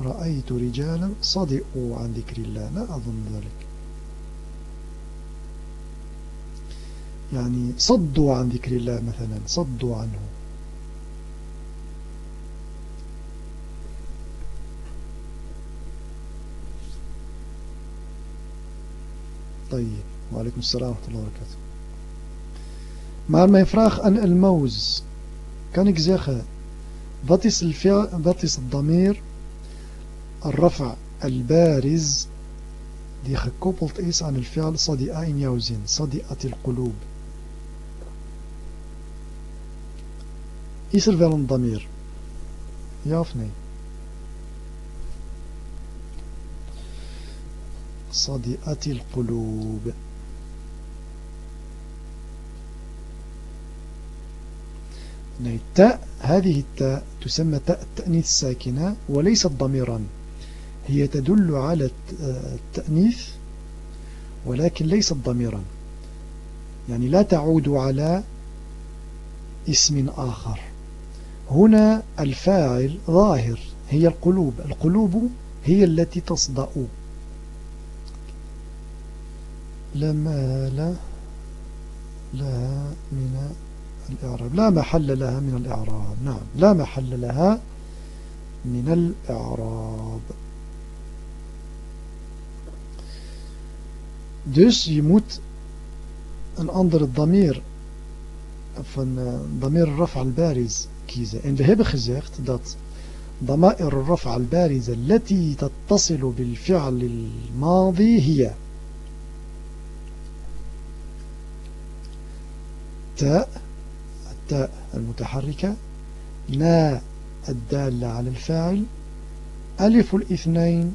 رأيت رجالا صدئوا عن ذكر الله. لا أظن ذلك. يعني صدوا عن ذكر الله مثلا. صدوا عنه. طيب وعليكم السلام ورحمة الله وبركاته Maar mijn vraag aan Elmouz, kan ik zeggen Wat is, wat is het damir al-rafa al-bariz die gekoppeld is aan al-fi'al sadi'a in jouw zin, sadi'at al-qulub. Is er wel een damir? Ja of nee? صدئت القلوب. Nee, تاء هذه التاء تسمى تاء التأنيث الساكنة وليست ضميرا. هي تدل على التأنيث ولكن ليست ضميرا. يعني لا تعود على اسم آخر. هنا الفاعل ظاهر هي القلوب. القلوب هي التي تصدأ. لا مال لها من الإعراب. لا محل لها من الإعراب. نعم لا محل لها من الإعراب. Dus je moet een andere damir of een damir raf al-bariz kiezen. En we hebben gezegd dat ضمائر الرفع البارزة التي تتصل بالفعل الماضي هي تاء التاء المتحركة نا الدالة على الفاعل؟ ألف الاثنين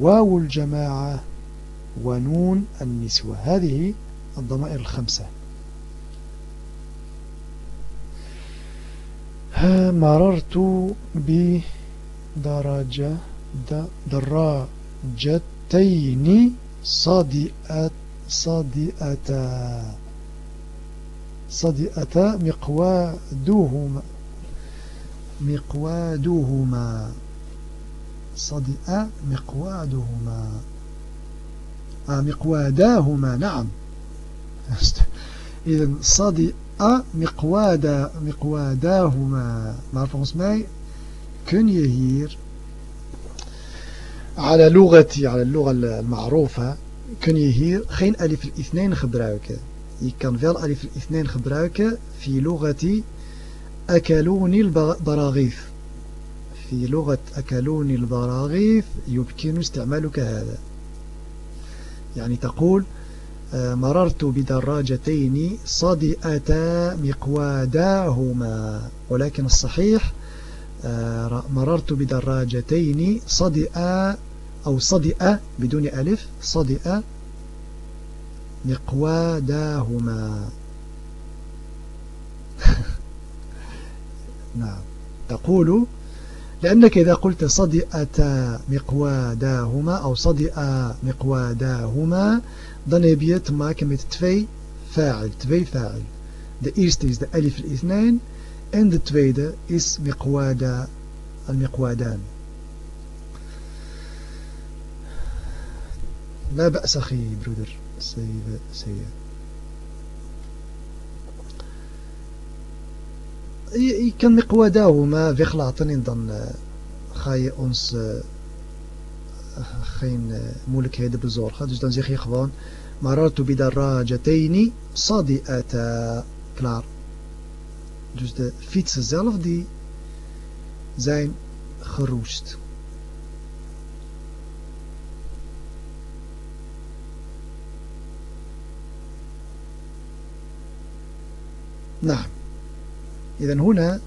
واو الجماعة ونون النسوة. هذه الضمائر الخمسة. مررت بدرجة دراجتين صدئت صدئتا صدئتا مقوادهما مقوادهما صدئ مقوادهما آه مقواداهما نعم. إذا صدئ مقوادا مقواداهما. maar volgens mij je hier على لغتي على اللغة المعروفة je hier geen alif الاثنين gebruiken je kan wel alif al-ithnain gebruiken في لغة أكلوني البراغيث في لغة أكلوني البراغيث يمكن استعمالك هذا يعني تقول مررت بدراجتين صدئتا مقواداهما ولكن الصحيح مررت بدراجتين صدئا أو صدئ بدون ألف صدئ مقواداهما نعم. تقول لأنك إذا قلت صدئتا مقواداهما أو صدئ مقواداهما ضنبيت ماك مت تفي فاعل. تفي فاعل. The first is the ألف الاثنين and the tweede is مقوادا المقوادان. لا بأس أخي برودر سيدة سيئة يمكن مقواده ما في خلاطن يندن خاي أنس خين مولك هيدا بزور خدش دان زيخي خوان مررت بدراجتين صادئتا كلار. Dus de fietsen zelf die zijn. نعم. إذا هنا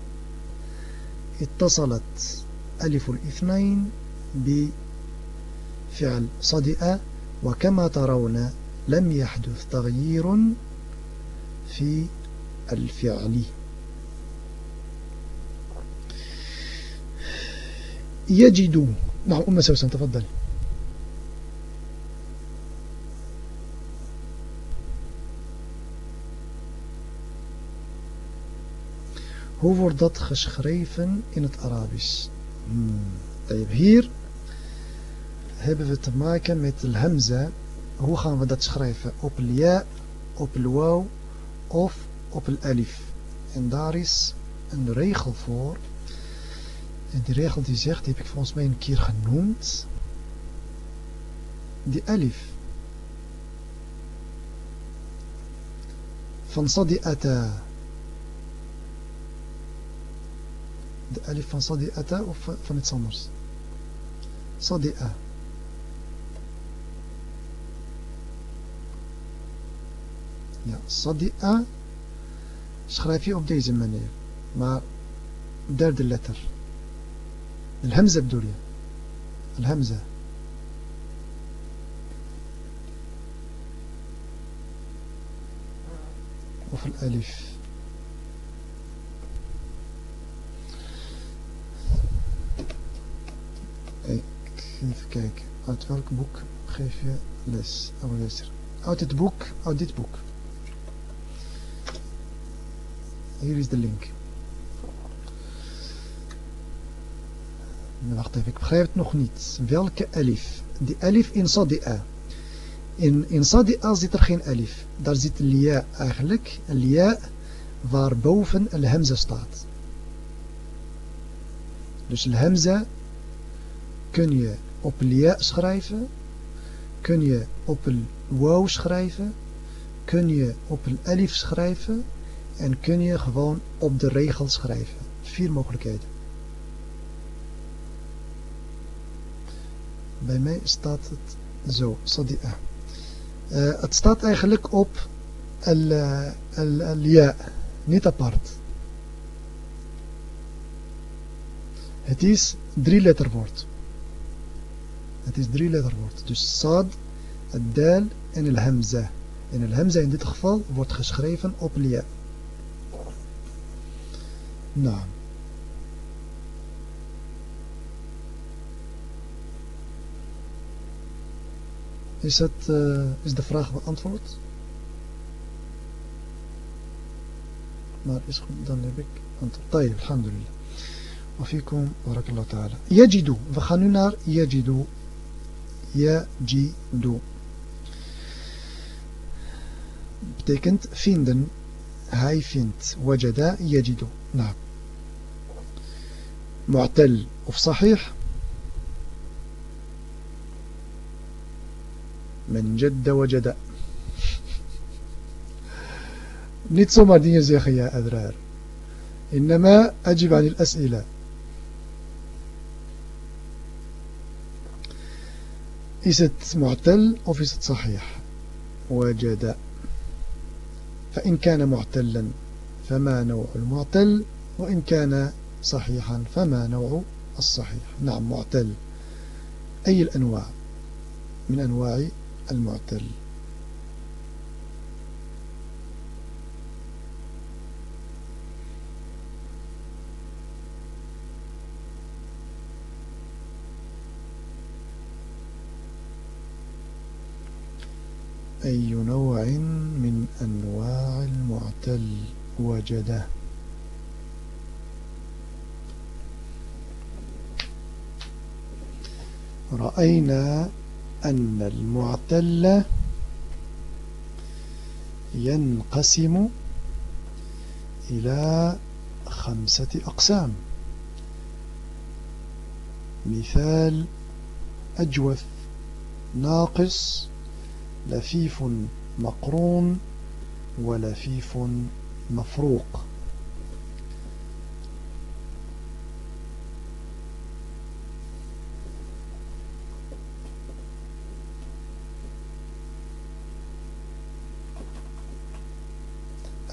اتصلت ألف الاثنين بفعل صدئ وكما ترون لم يحدث تغيير في الفعل. يجد نعم أم سوسن تفضل. Hoe wordt dat geschreven in het Arabisch? Hmm. Hier hebben we te maken met de hamza. Hoe gaan we dat schrijven? Op el ja, op el waw of op el alif. En daar is een regel voor. En die regel die zegt, die heb ik volgens mij een keer genoemd. Die alif. Van sadi'ata. De alif van sadi'ata of van iets anders? Sadi'a. Ja, sadi'a schrijf je op deze manier. Maar derde letter. الهمزة bedoel je. الهمزة. Of الألف. Even kijken. Uit welk boek geef je les? Oh, Uit het boek, uit dit boek. Hier is de link. Wacht even, ik begrijp het nog niet. Welke alif? Die alif in Sadi'a. In, in Sadi'a zit er geen alif. Daar zit lia eigenlijk. Lia waar boven al hamza staat. Dus al hamza kun je op lia schrijven, kun je op een wow schrijven, kun je op een alif schrijven en kun je gewoon op de regel schrijven. Vier mogelijkheden. Bij mij staat het zo, sadi'a. Uh, het staat eigenlijk op al-ja, niet apart. Het is drie letterwoord. Het is drie letterwoord. Dus sad, het del en el hamza. En el hamza in dit geval wordt geschreven op lia. Nou. Is, het, eh, is de vraag beantwoord? Maar is goed, dan heb ik antwoord. Tayyip, alhamdulillah. Of je komt, ta'ala. Yajidu, we gaan nu naar Yajidu. يجدو بتكنت فيندن. هاي فينت. وجد يجدو نعم. معتل. وفي صحيح. من جد وجد. نيت سومار دين يا أدرار. إنما أجب عن الأسئلة. Is het mu'tal of is het sahih? وجد. فإن كان معتلا فما نوع المعتل وإن كان صحيحا فما نوع الصحيح. نعم معتل. أي الأنواع؟ من أنواع المعتل. أي نوع من أنواع المعتل وجده؟ رأينا أن المعتل ينقسم إلى خمسة أقسام. مثال أجوف ناقص لفيف مقرون ولفيف مفروق.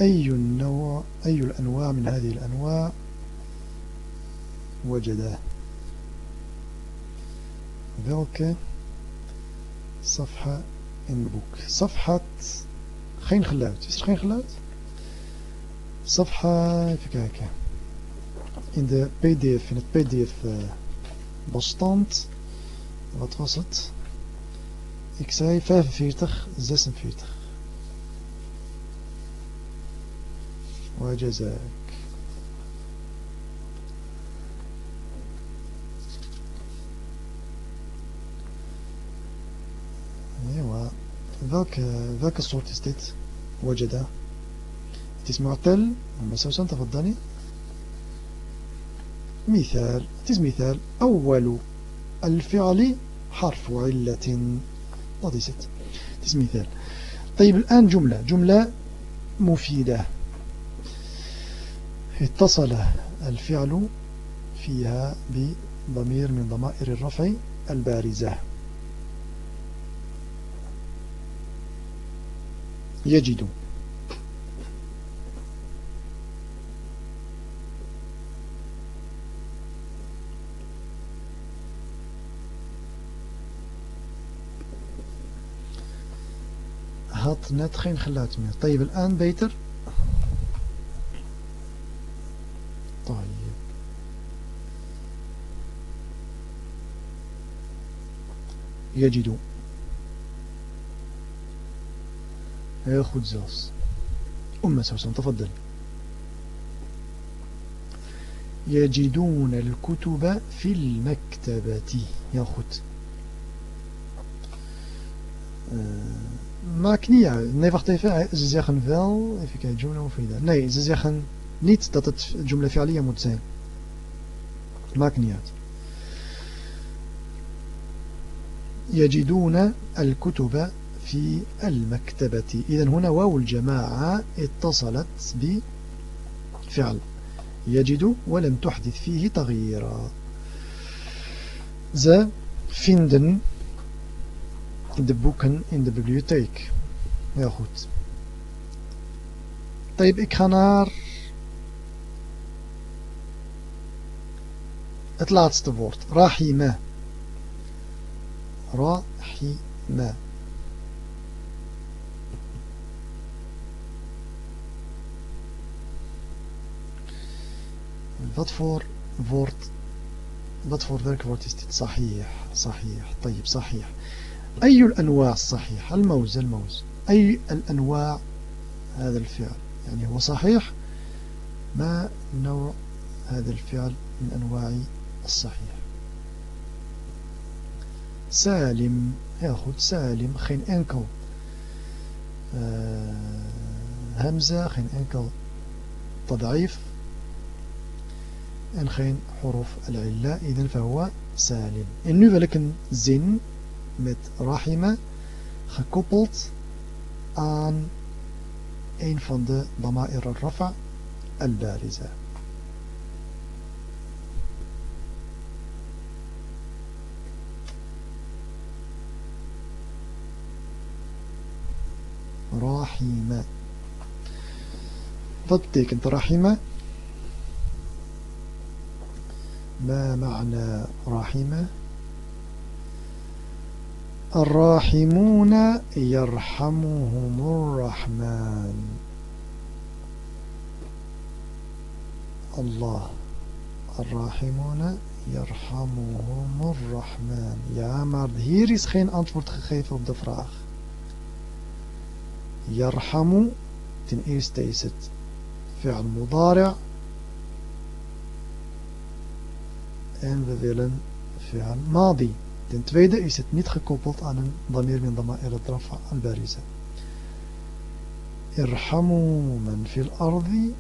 أي النوع أي الأنواع من هذه الأنواع وجده welke صفحة in mijn boek. Safhat, geen geluid. Is er geen geluid? Safha, even kijken. In de pdf, in het pdf-bestand. Eh, Wat was het? Ik zei 45, 46. Waar je zei. Welke, welke soort is dit وجد het is سوسن تفضلي. مثال het مثال. أول الفعل حرف علة. dat het is مثال. طيب الآن جملة. جملة مفيدة. اتصل الفعل فيها بضمير من ضمائر الرفع البارزة. يجد had net geen geluid meer. طيب الآن beter طيب يجد ياخد zelfs أم سوسن تفضل يجدون الكتب في المكتبة ياخد maakt niet uit. Nee, wacht even. Ze zeggen wel... Even kijken, Jumla of Nee, ze zeggen Niet dat het jumla fi'aliyya moet zijn. Maakt niet uit. يجدون الكتب في المكتبة إذا هنا واو الجماعة اتصلت بفعل يجد ولم تحدث فيه تغييرا Ze vinden de boeken in de bibliotheek. Heel goed. طيب ik ga naar Het laatste woord. Rahima. Rahima. Wat voor woord, wat voor werkwoord is dit? صحيح صحيح طيب صحيح. أي الأنواع الصحيح الموز الموز. أي الأنواع هذا الفعل؟ يعني هو صحيح؟ ما نوع هذا الفعل من أنواع الصحيح؟ سالم ياخذ سالم geen enkel uh, همزة geen enkel تضعيف. En geen حروف العلة إذن فهو سالم en nu wil ik een zin met rahima gekoppeld aan een van de ضمائر الرفع البارزة رحيم Wat betekent rahima? ما معنى رحمة؟ الراحمون يرحمهم الرحمن. الله. الراحمون يرحمهم الرحمن. يا مرد هير is geen antwoord gegeven op de vraag. يرحم ten eerste فعل مضارع. En we willen fi'al madi. Ten tweede is het niet gekoppeld aan een damir min dama'ir al-rafa al-bariza. Irhamu man fil ardi.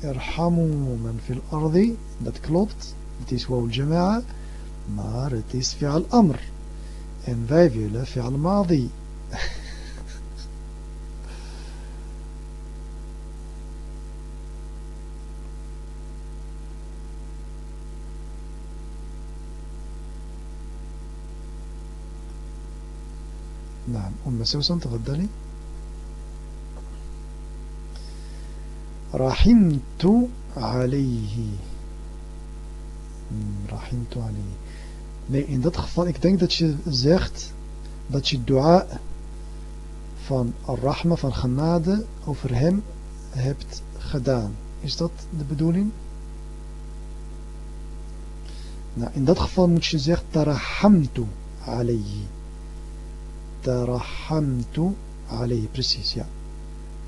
Irhamu man fil ardi. Dat klopt. Het is waw jama'a. Maar het is fi'al amr. En wij willen fi'al madi. نعم أم سوسن تفضلي رحمت عليه رحمت عليه Nee, in dat geval, ik denk dat je zegt dat je dua van al-Rahma, van genade, over hem hebt gedaan. Is dat de bedoeling? Nou, in dat geval moet je zeggen, tarahamtu alayhi. ترحمت عليه precies ja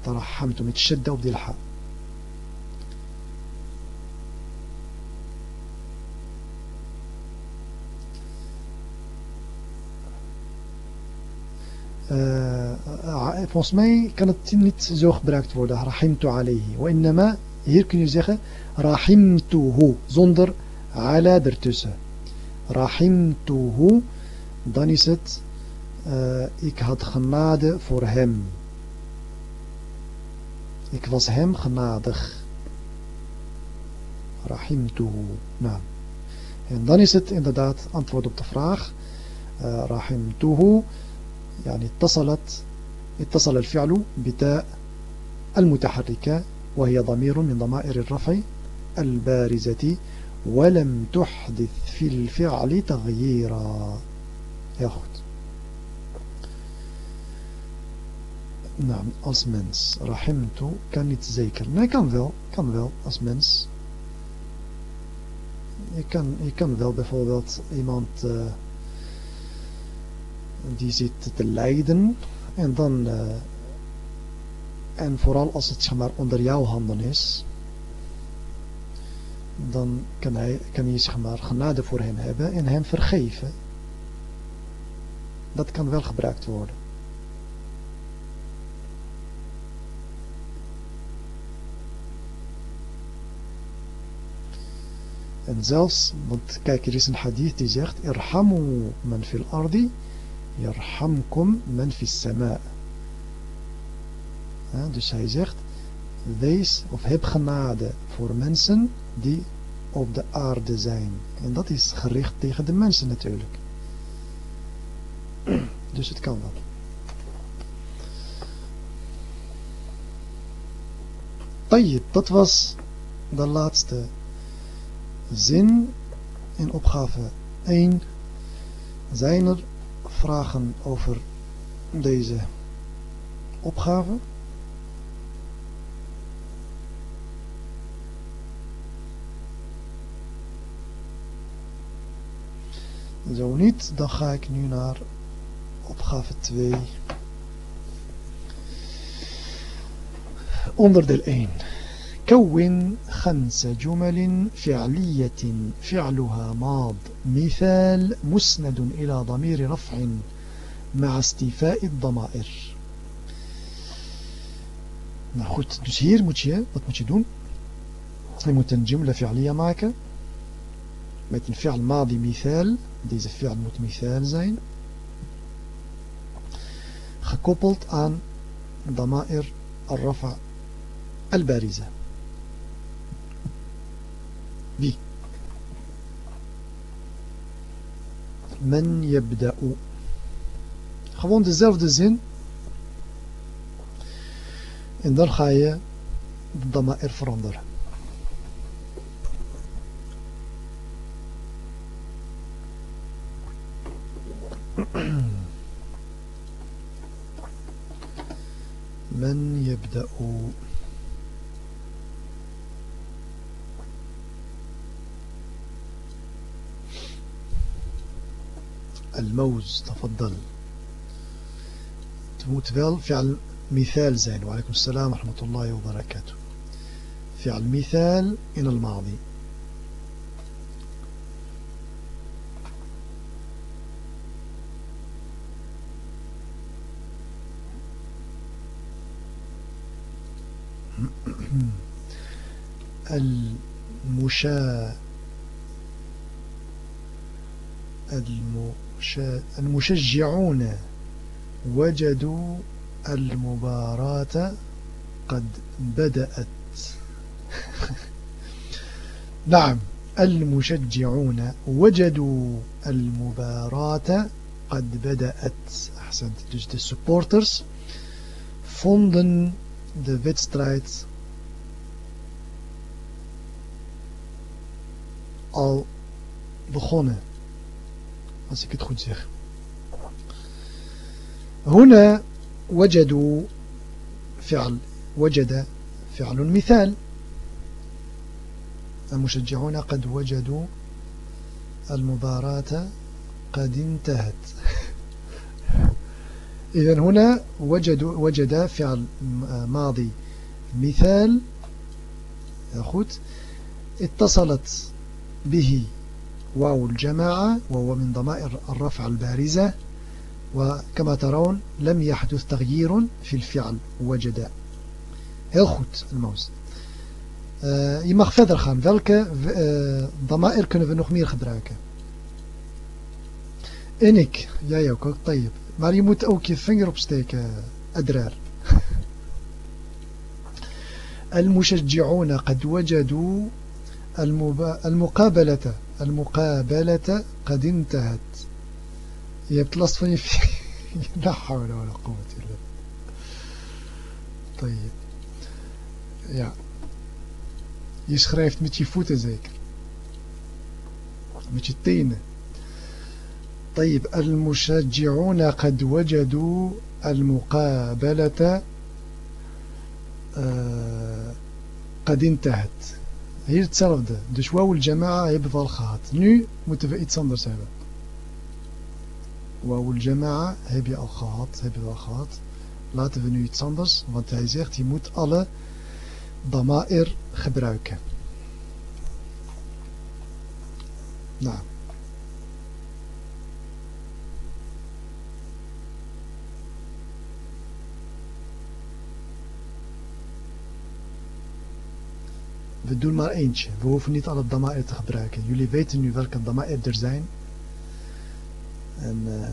ترحمت met شدة op الحاء uh, volgens mij kan het niet zo gebruikt worden rahimtu alayhi wa innama hier kun je zeggen rahimtuhu zonder ala ertussen rahimtuhu dan is het uh, ik had genade voor hem. Ik was hem genadig. Rahimtuhu. Nou. En dan is het inderdaad antwoord op de vraag. Uh, rahimtuhu. يعني اتصلت اتصل الفعل بتاء المتحركة وهي ضمير من ضمائر الرفع البارزة ولم تحدث في الفعل تغييرا يا أخت nou, als mens. Rahimtu kan niet zeker. Nee, kan wel. Kan wel als mens. Je kan, je kan wel bijvoorbeeld iemand uh, die zit te lijden en dan uh, en vooral als het zeg maar, onder jouw handen is dan kan, hij, kan je zeg maar, genade voor hem hebben en hem vergeven. Dat kan wel gebruikt worden. En zelfs, want kijk, er is een hadith die zegt, Irhamu man fil ardi, yarhamkum man fis sama. Ja, dus hij zegt, wees of heb genade voor mensen die op de aarde zijn. En dat is gericht tegen de mensen natuurlijk. Dus het kan wel. Tayyip, dat was de laatste zin in opgave 1 zijn er vragen over deze opgave. Zo niet, dan ga ik nu naar opgave 2. Onderdeel 1. كون خمس جمل فعلية فعلها ماض مثال مسند إلى ضمير رفع مع استيفاء الضمائر Nou goed, dus hier moet je, wat moet je doen? Je moet een jumla fi'liya maken. Met een fi'l madi mithal. Deze fi'l moet mithal zijn. Gekoppeld aan dama'ir al-rafa al-bariza. Wie? Men yabda'u. Gewoon dezelfde zin. En dan ga je de dama'ir veranderen. من يبدأ الموز تفضل. تموت wel فعل مثال زين. وعليكم السلام ورحمة الله وبركاته. فعل مثال إلى الماضي. المشا المشجعون وجدوا المباراة قد بدأت. نعم المشجعون وجدوا المباراة قد بدأت. أحسنت. Dus de supporters. Vonden de wedstrijd al als ik het goed zeg هنا وجدوا فعل وجد فعل مثال. المشجعون قد وجدوا المباراة قد انتهت. إذا هنا وجدوا وجد فعل ماضي مثال. goed اتصلت به واو الجماعة وهو من ضمائر الرفع البارزة وكما ترون لم يحدث تغيير في الفعل وجد goed الموز. je mag verder gaan welke uh, ضمائر meer gebruiken en ik jij ook ook طيب. je moet ook je vinger opsteken أدرار. المشجعون قد وجدوا المقابلة المقابلة قد انتهت Je hebt last van je hawla wa la quwwata illa billah. Ja. Je schrijft met je voeten zeker. Met je tenen. طيب المشجعون قد وجدوا المقابلة قد انتهت hier hetzelfde dus wauw al-jama'a hebben we al gehad nu moeten we iets anders hebben Wawul Jama'a heb je al gehad, hebben we al gehad. Laten we nu iets anders, want hij zegt je moet alle dama'ir gebruiken. Nou. We doen maar eentje. We hoeven niet alle dama'ir te gebruiken. Jullie weten nu welke dama'ir er zijn. En uh,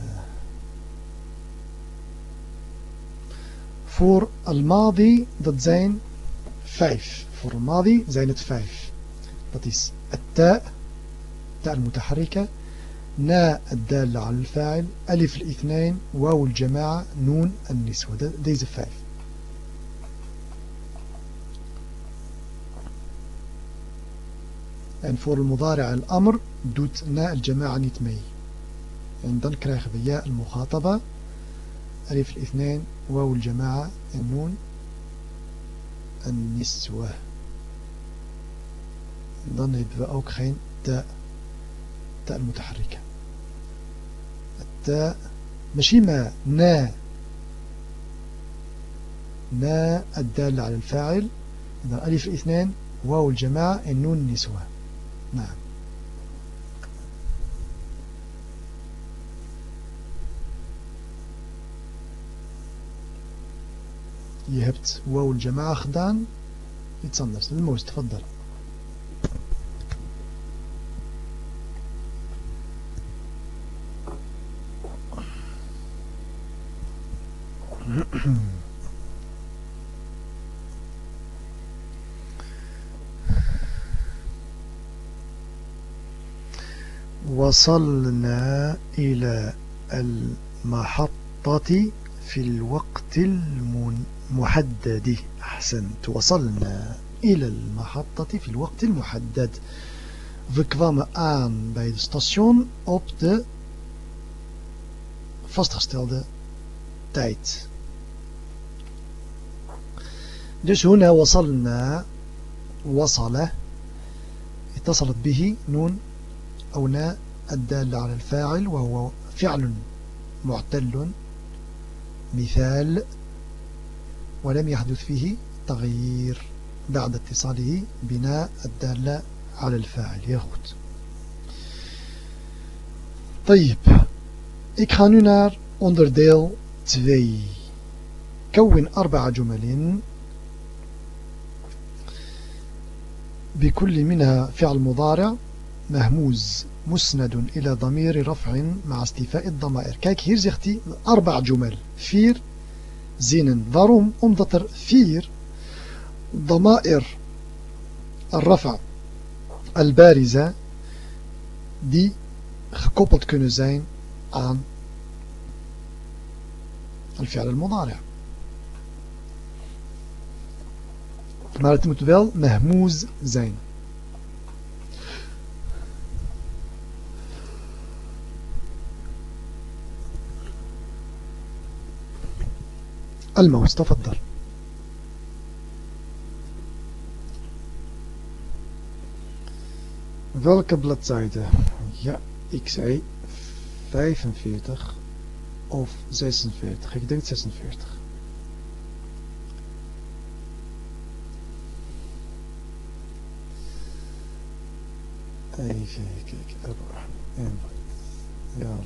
voor al-madi, dat zijn vijf. Voor al-madi zijn het vijf. Dat is التاء تاء المتحركة نا الدالة على الفاعل ألف الاثنين واو الجماعة نون النسوة deze vijf En voor المضارع الأمر doet na الجماعة niet mee. En dan krijgen we ja al-mughataba, alif al-ithnain, waw al-jama'a en noon an-niswa. Dan hebben we ook geen ta, ta al-mutaharrika. التاء ماشي ما نا نا الدالة على الفاعل إذا ألف الاثنين واو الجماعة النون النسوة نعم Je hebt wou jamaa gedaan. Iets anders. الموز تفضل. وصلنا إلى المحطة في الوقت المحدد أحسنت. وصلنا إلى المحطة في الوقت المحدد. We kwamen aan bij het station op de vastgestelde هنا وصلنا وصل اتصلت به نون أو ناء الدالة على الفاعل وهو فعل معتل مثال ولم يحدث فيه تغيير بعد اتصاله بناء الدالة على الفاعل. goed طيب ik ga nu naar onderdeel 2 كون أربع جمل بكل منها فعل مضارع مهموز مسند إلى ضمير رفع مع استيفاء الضمائر. kijk hier zegt hij أربع جمل. vier zinnen daarom omdat er vier ضمائر الرفع البارزة. die gekoppeld kunnen zijn aan الفعل المضارع. Maar het مهموز زين الموز تفضل Welke bladzijde? Ja, ik zei 45 of 46. Ik denk 46. Even kijken. En, ja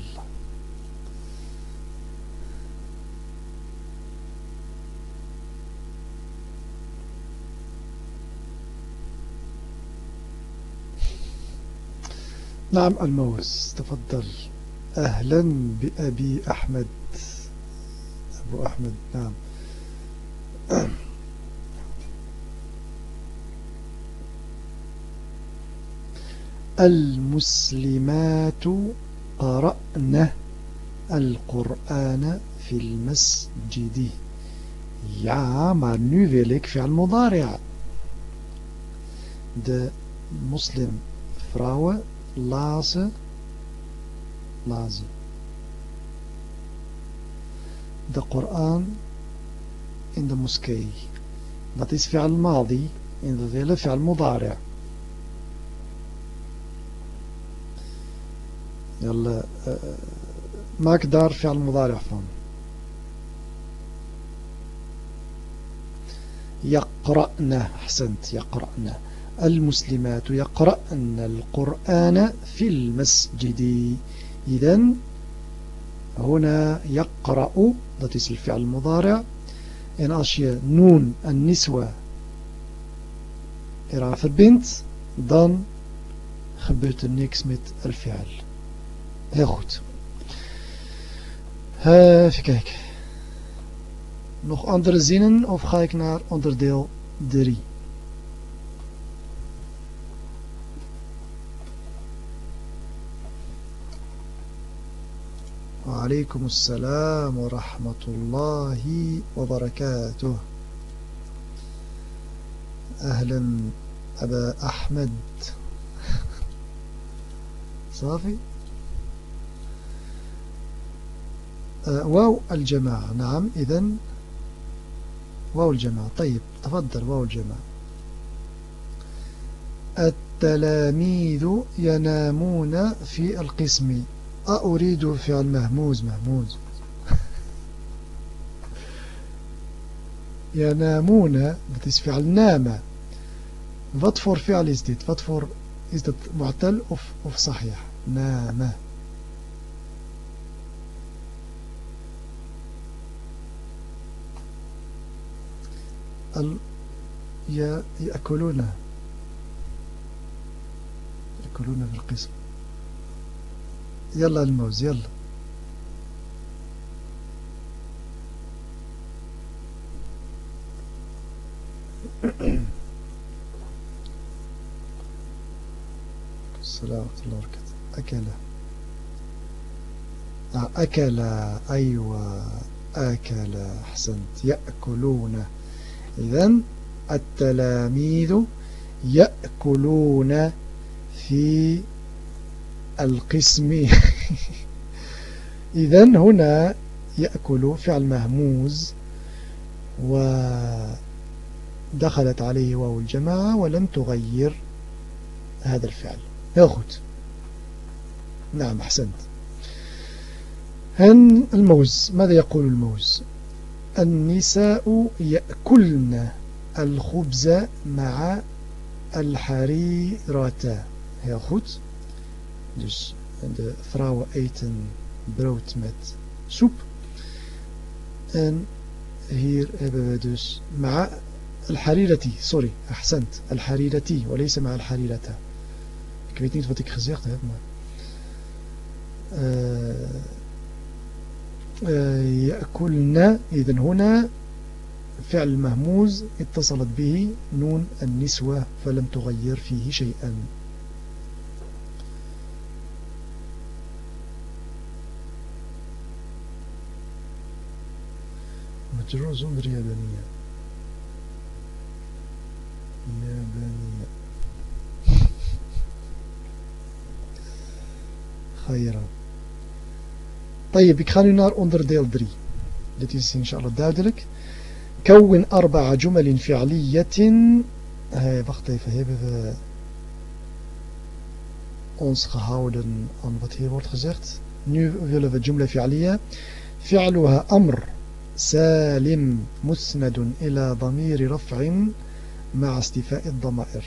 نعم الموز تفضل. أهلا بأبي أحمد. أبو أحمد نعم. المسلمات قرأن القرآن في المسجد. Ja, maar nu wil ik fi'al mudari' De moslimvrouwen lazen, lazen. De Koran in de moskee. Dat is fi'al madi en we willen fi'al mudari'. يلا maak daar fi'al mudari' van. يقرأنا أحسنت يقرأنا المسلمات يقرأن القرآن في المسجد. إذن هنا يقرأ ضتس الفعل المضارع. إن أشياء نون النسوة. إرافة البنت ضن خبرت النكس مت الفعل. هاخد ها في كيك. نوخ أندر زينن أو خايك نار أندر ديل دري وعليكم السلام ورحمة الله وبركاته. أهلا أبا أحمد. صافي؟ آه واو الجماعة. نعم إذن واو الجماعة. طيب تفضل واو الجماعة. التلاميذ ينامون في القسم. أريد فعل مهموز مهموز. ينامون is فعل نام. Voor فعل is dit wat voor is dat معتل of صحيح. نام. ال يأكلون. يأكلون في القسم. يلا الموز يلا. السلام ورحمة الله وبركاته. أكل. آه، أكل. أيوة أكل. أحسنت. يأكلون. إذن التلاميذ يأكلون في القسم. إذن هنا يأكل فعل مهموز ودخلت عليه واو الجماعة ولم تغير هذا الفعل. goed نعم أحسنت. هن الموز. ماذا يقول الموز؟ النساء يأكلن الخبز مع heel goed dus de vrouwen eten brood met soep. En hier hebben we dus مع الحريرة sorry أحسنت الحريرة وليس مع الحريرة ik weet niet wat ik gezegd heb maar يأكلن إذن هنا فعل مهموز اتصلت به نون النسوة فلم تغير فيه شيئا تجرو زندر يابانية يابانية خيرا طيب يكخاني نار اندر ديل دري التي ان شاء الله دادلك كون أربع جمل فعلية هاي بخطي فهيب ons gehouden aan wat hier wordt gezegd. Nu willen we jumla fi'aliyya. Fi'aluha amr. سالم مسند إلى ضمير رفع مع استفاء الضمائر.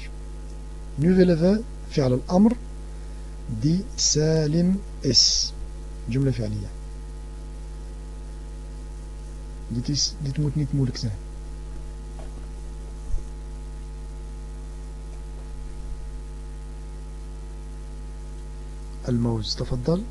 Nu willen فعل الأمر die سالم is جملة فعلية Dit, is, dit moet niet moeilijk zijn. الموز تفضل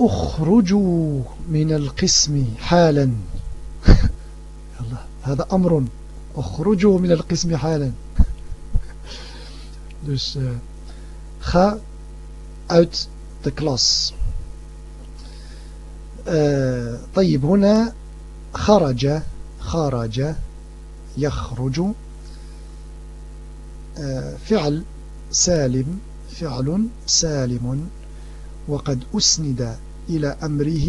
اخرجوا من القسم حالا. هذا أمر. اخرجوا من القسم حالا. Dus uh, ga uit de klas. uh, طيب هنا خرج خرج يخرج. فعل سالم فعل سالم. وقد أسند إلى أمره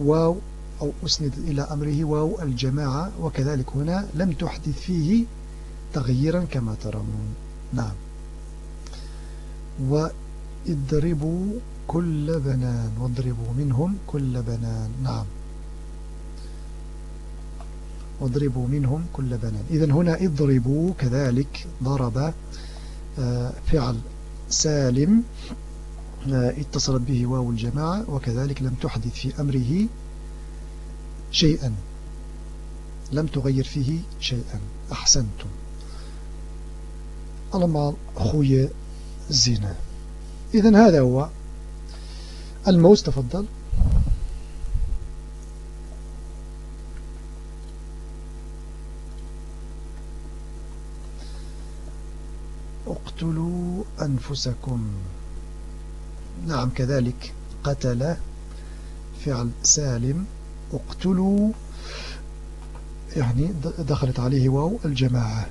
واو أو أسند إلى أمره واو الجماعة وكذلك هنا لم تحدث فيه تغييرا كما ترون. نعم. وإضربوا كل بنان واضربوا منهم كل بنان. نعم. واضربوا منهم كل بنان. إذا هنا اضربوا كذلك ضرب آه، فعل سالم اتصلت به واو الجماعة وكذلك لم تحدث في أمره شيئا. لم تغير فيه شيئا. أحسنتم. allemaal goede zinnen إذن هذا هو الموز. تفضل. اقتلوا أنفسكم. نعم كذلك قتل فعل سالم اقتلوا يعني دخلت عليه واو الجماعة.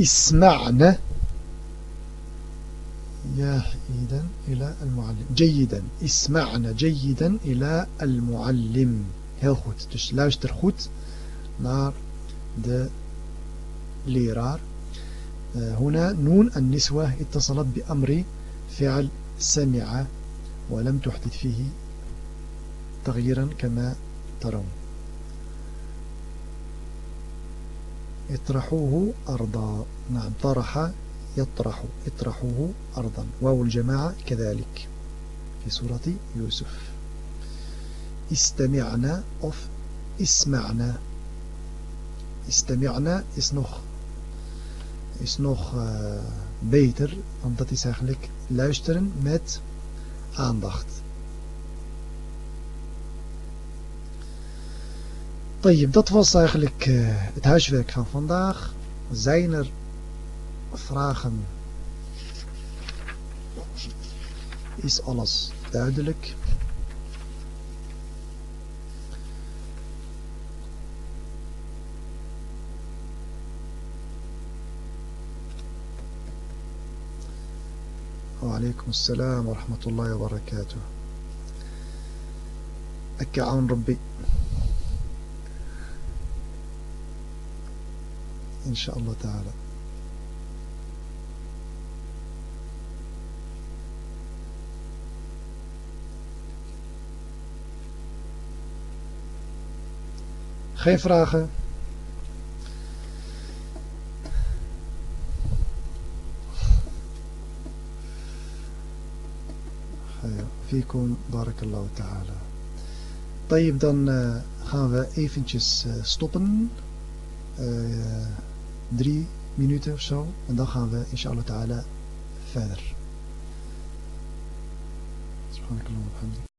اسمعنا. جيدا إلى المعلم. جيدا. اسمعنا جيدا إلى المعلم. heel goed dus luister goed naar de leraar هنا نون النسوة اتصلت بأمر فعل سمع ولم تحدث فيه تغييرا كما ترون. اطرحوه أرضا. نعم طرح يطرح اطرحوه أرضا. واو الجماعة كذلك في سورة يوسف. استمعنا of اسمعنا. استمعنا nog is nog uh, beter, want dat is eigenlijk luisteren met aandacht. Dat was eigenlijk uh, het huiswerk van vandaag. Zijn er vragen? Is alles duidelijk? وعليكم السلام ورحمة الله وبركاته. أكي عون ربي. إن شاء الله تعالى. Geen vragen? fikum, barakallahu ta'ala. Tayyip, dan uh, gaan we eventjes uh, stoppen. Eh, drie minuten of zo. En dan gaan we, inshallah ta'ala, verder. Subhanakallah, alhamdulillah.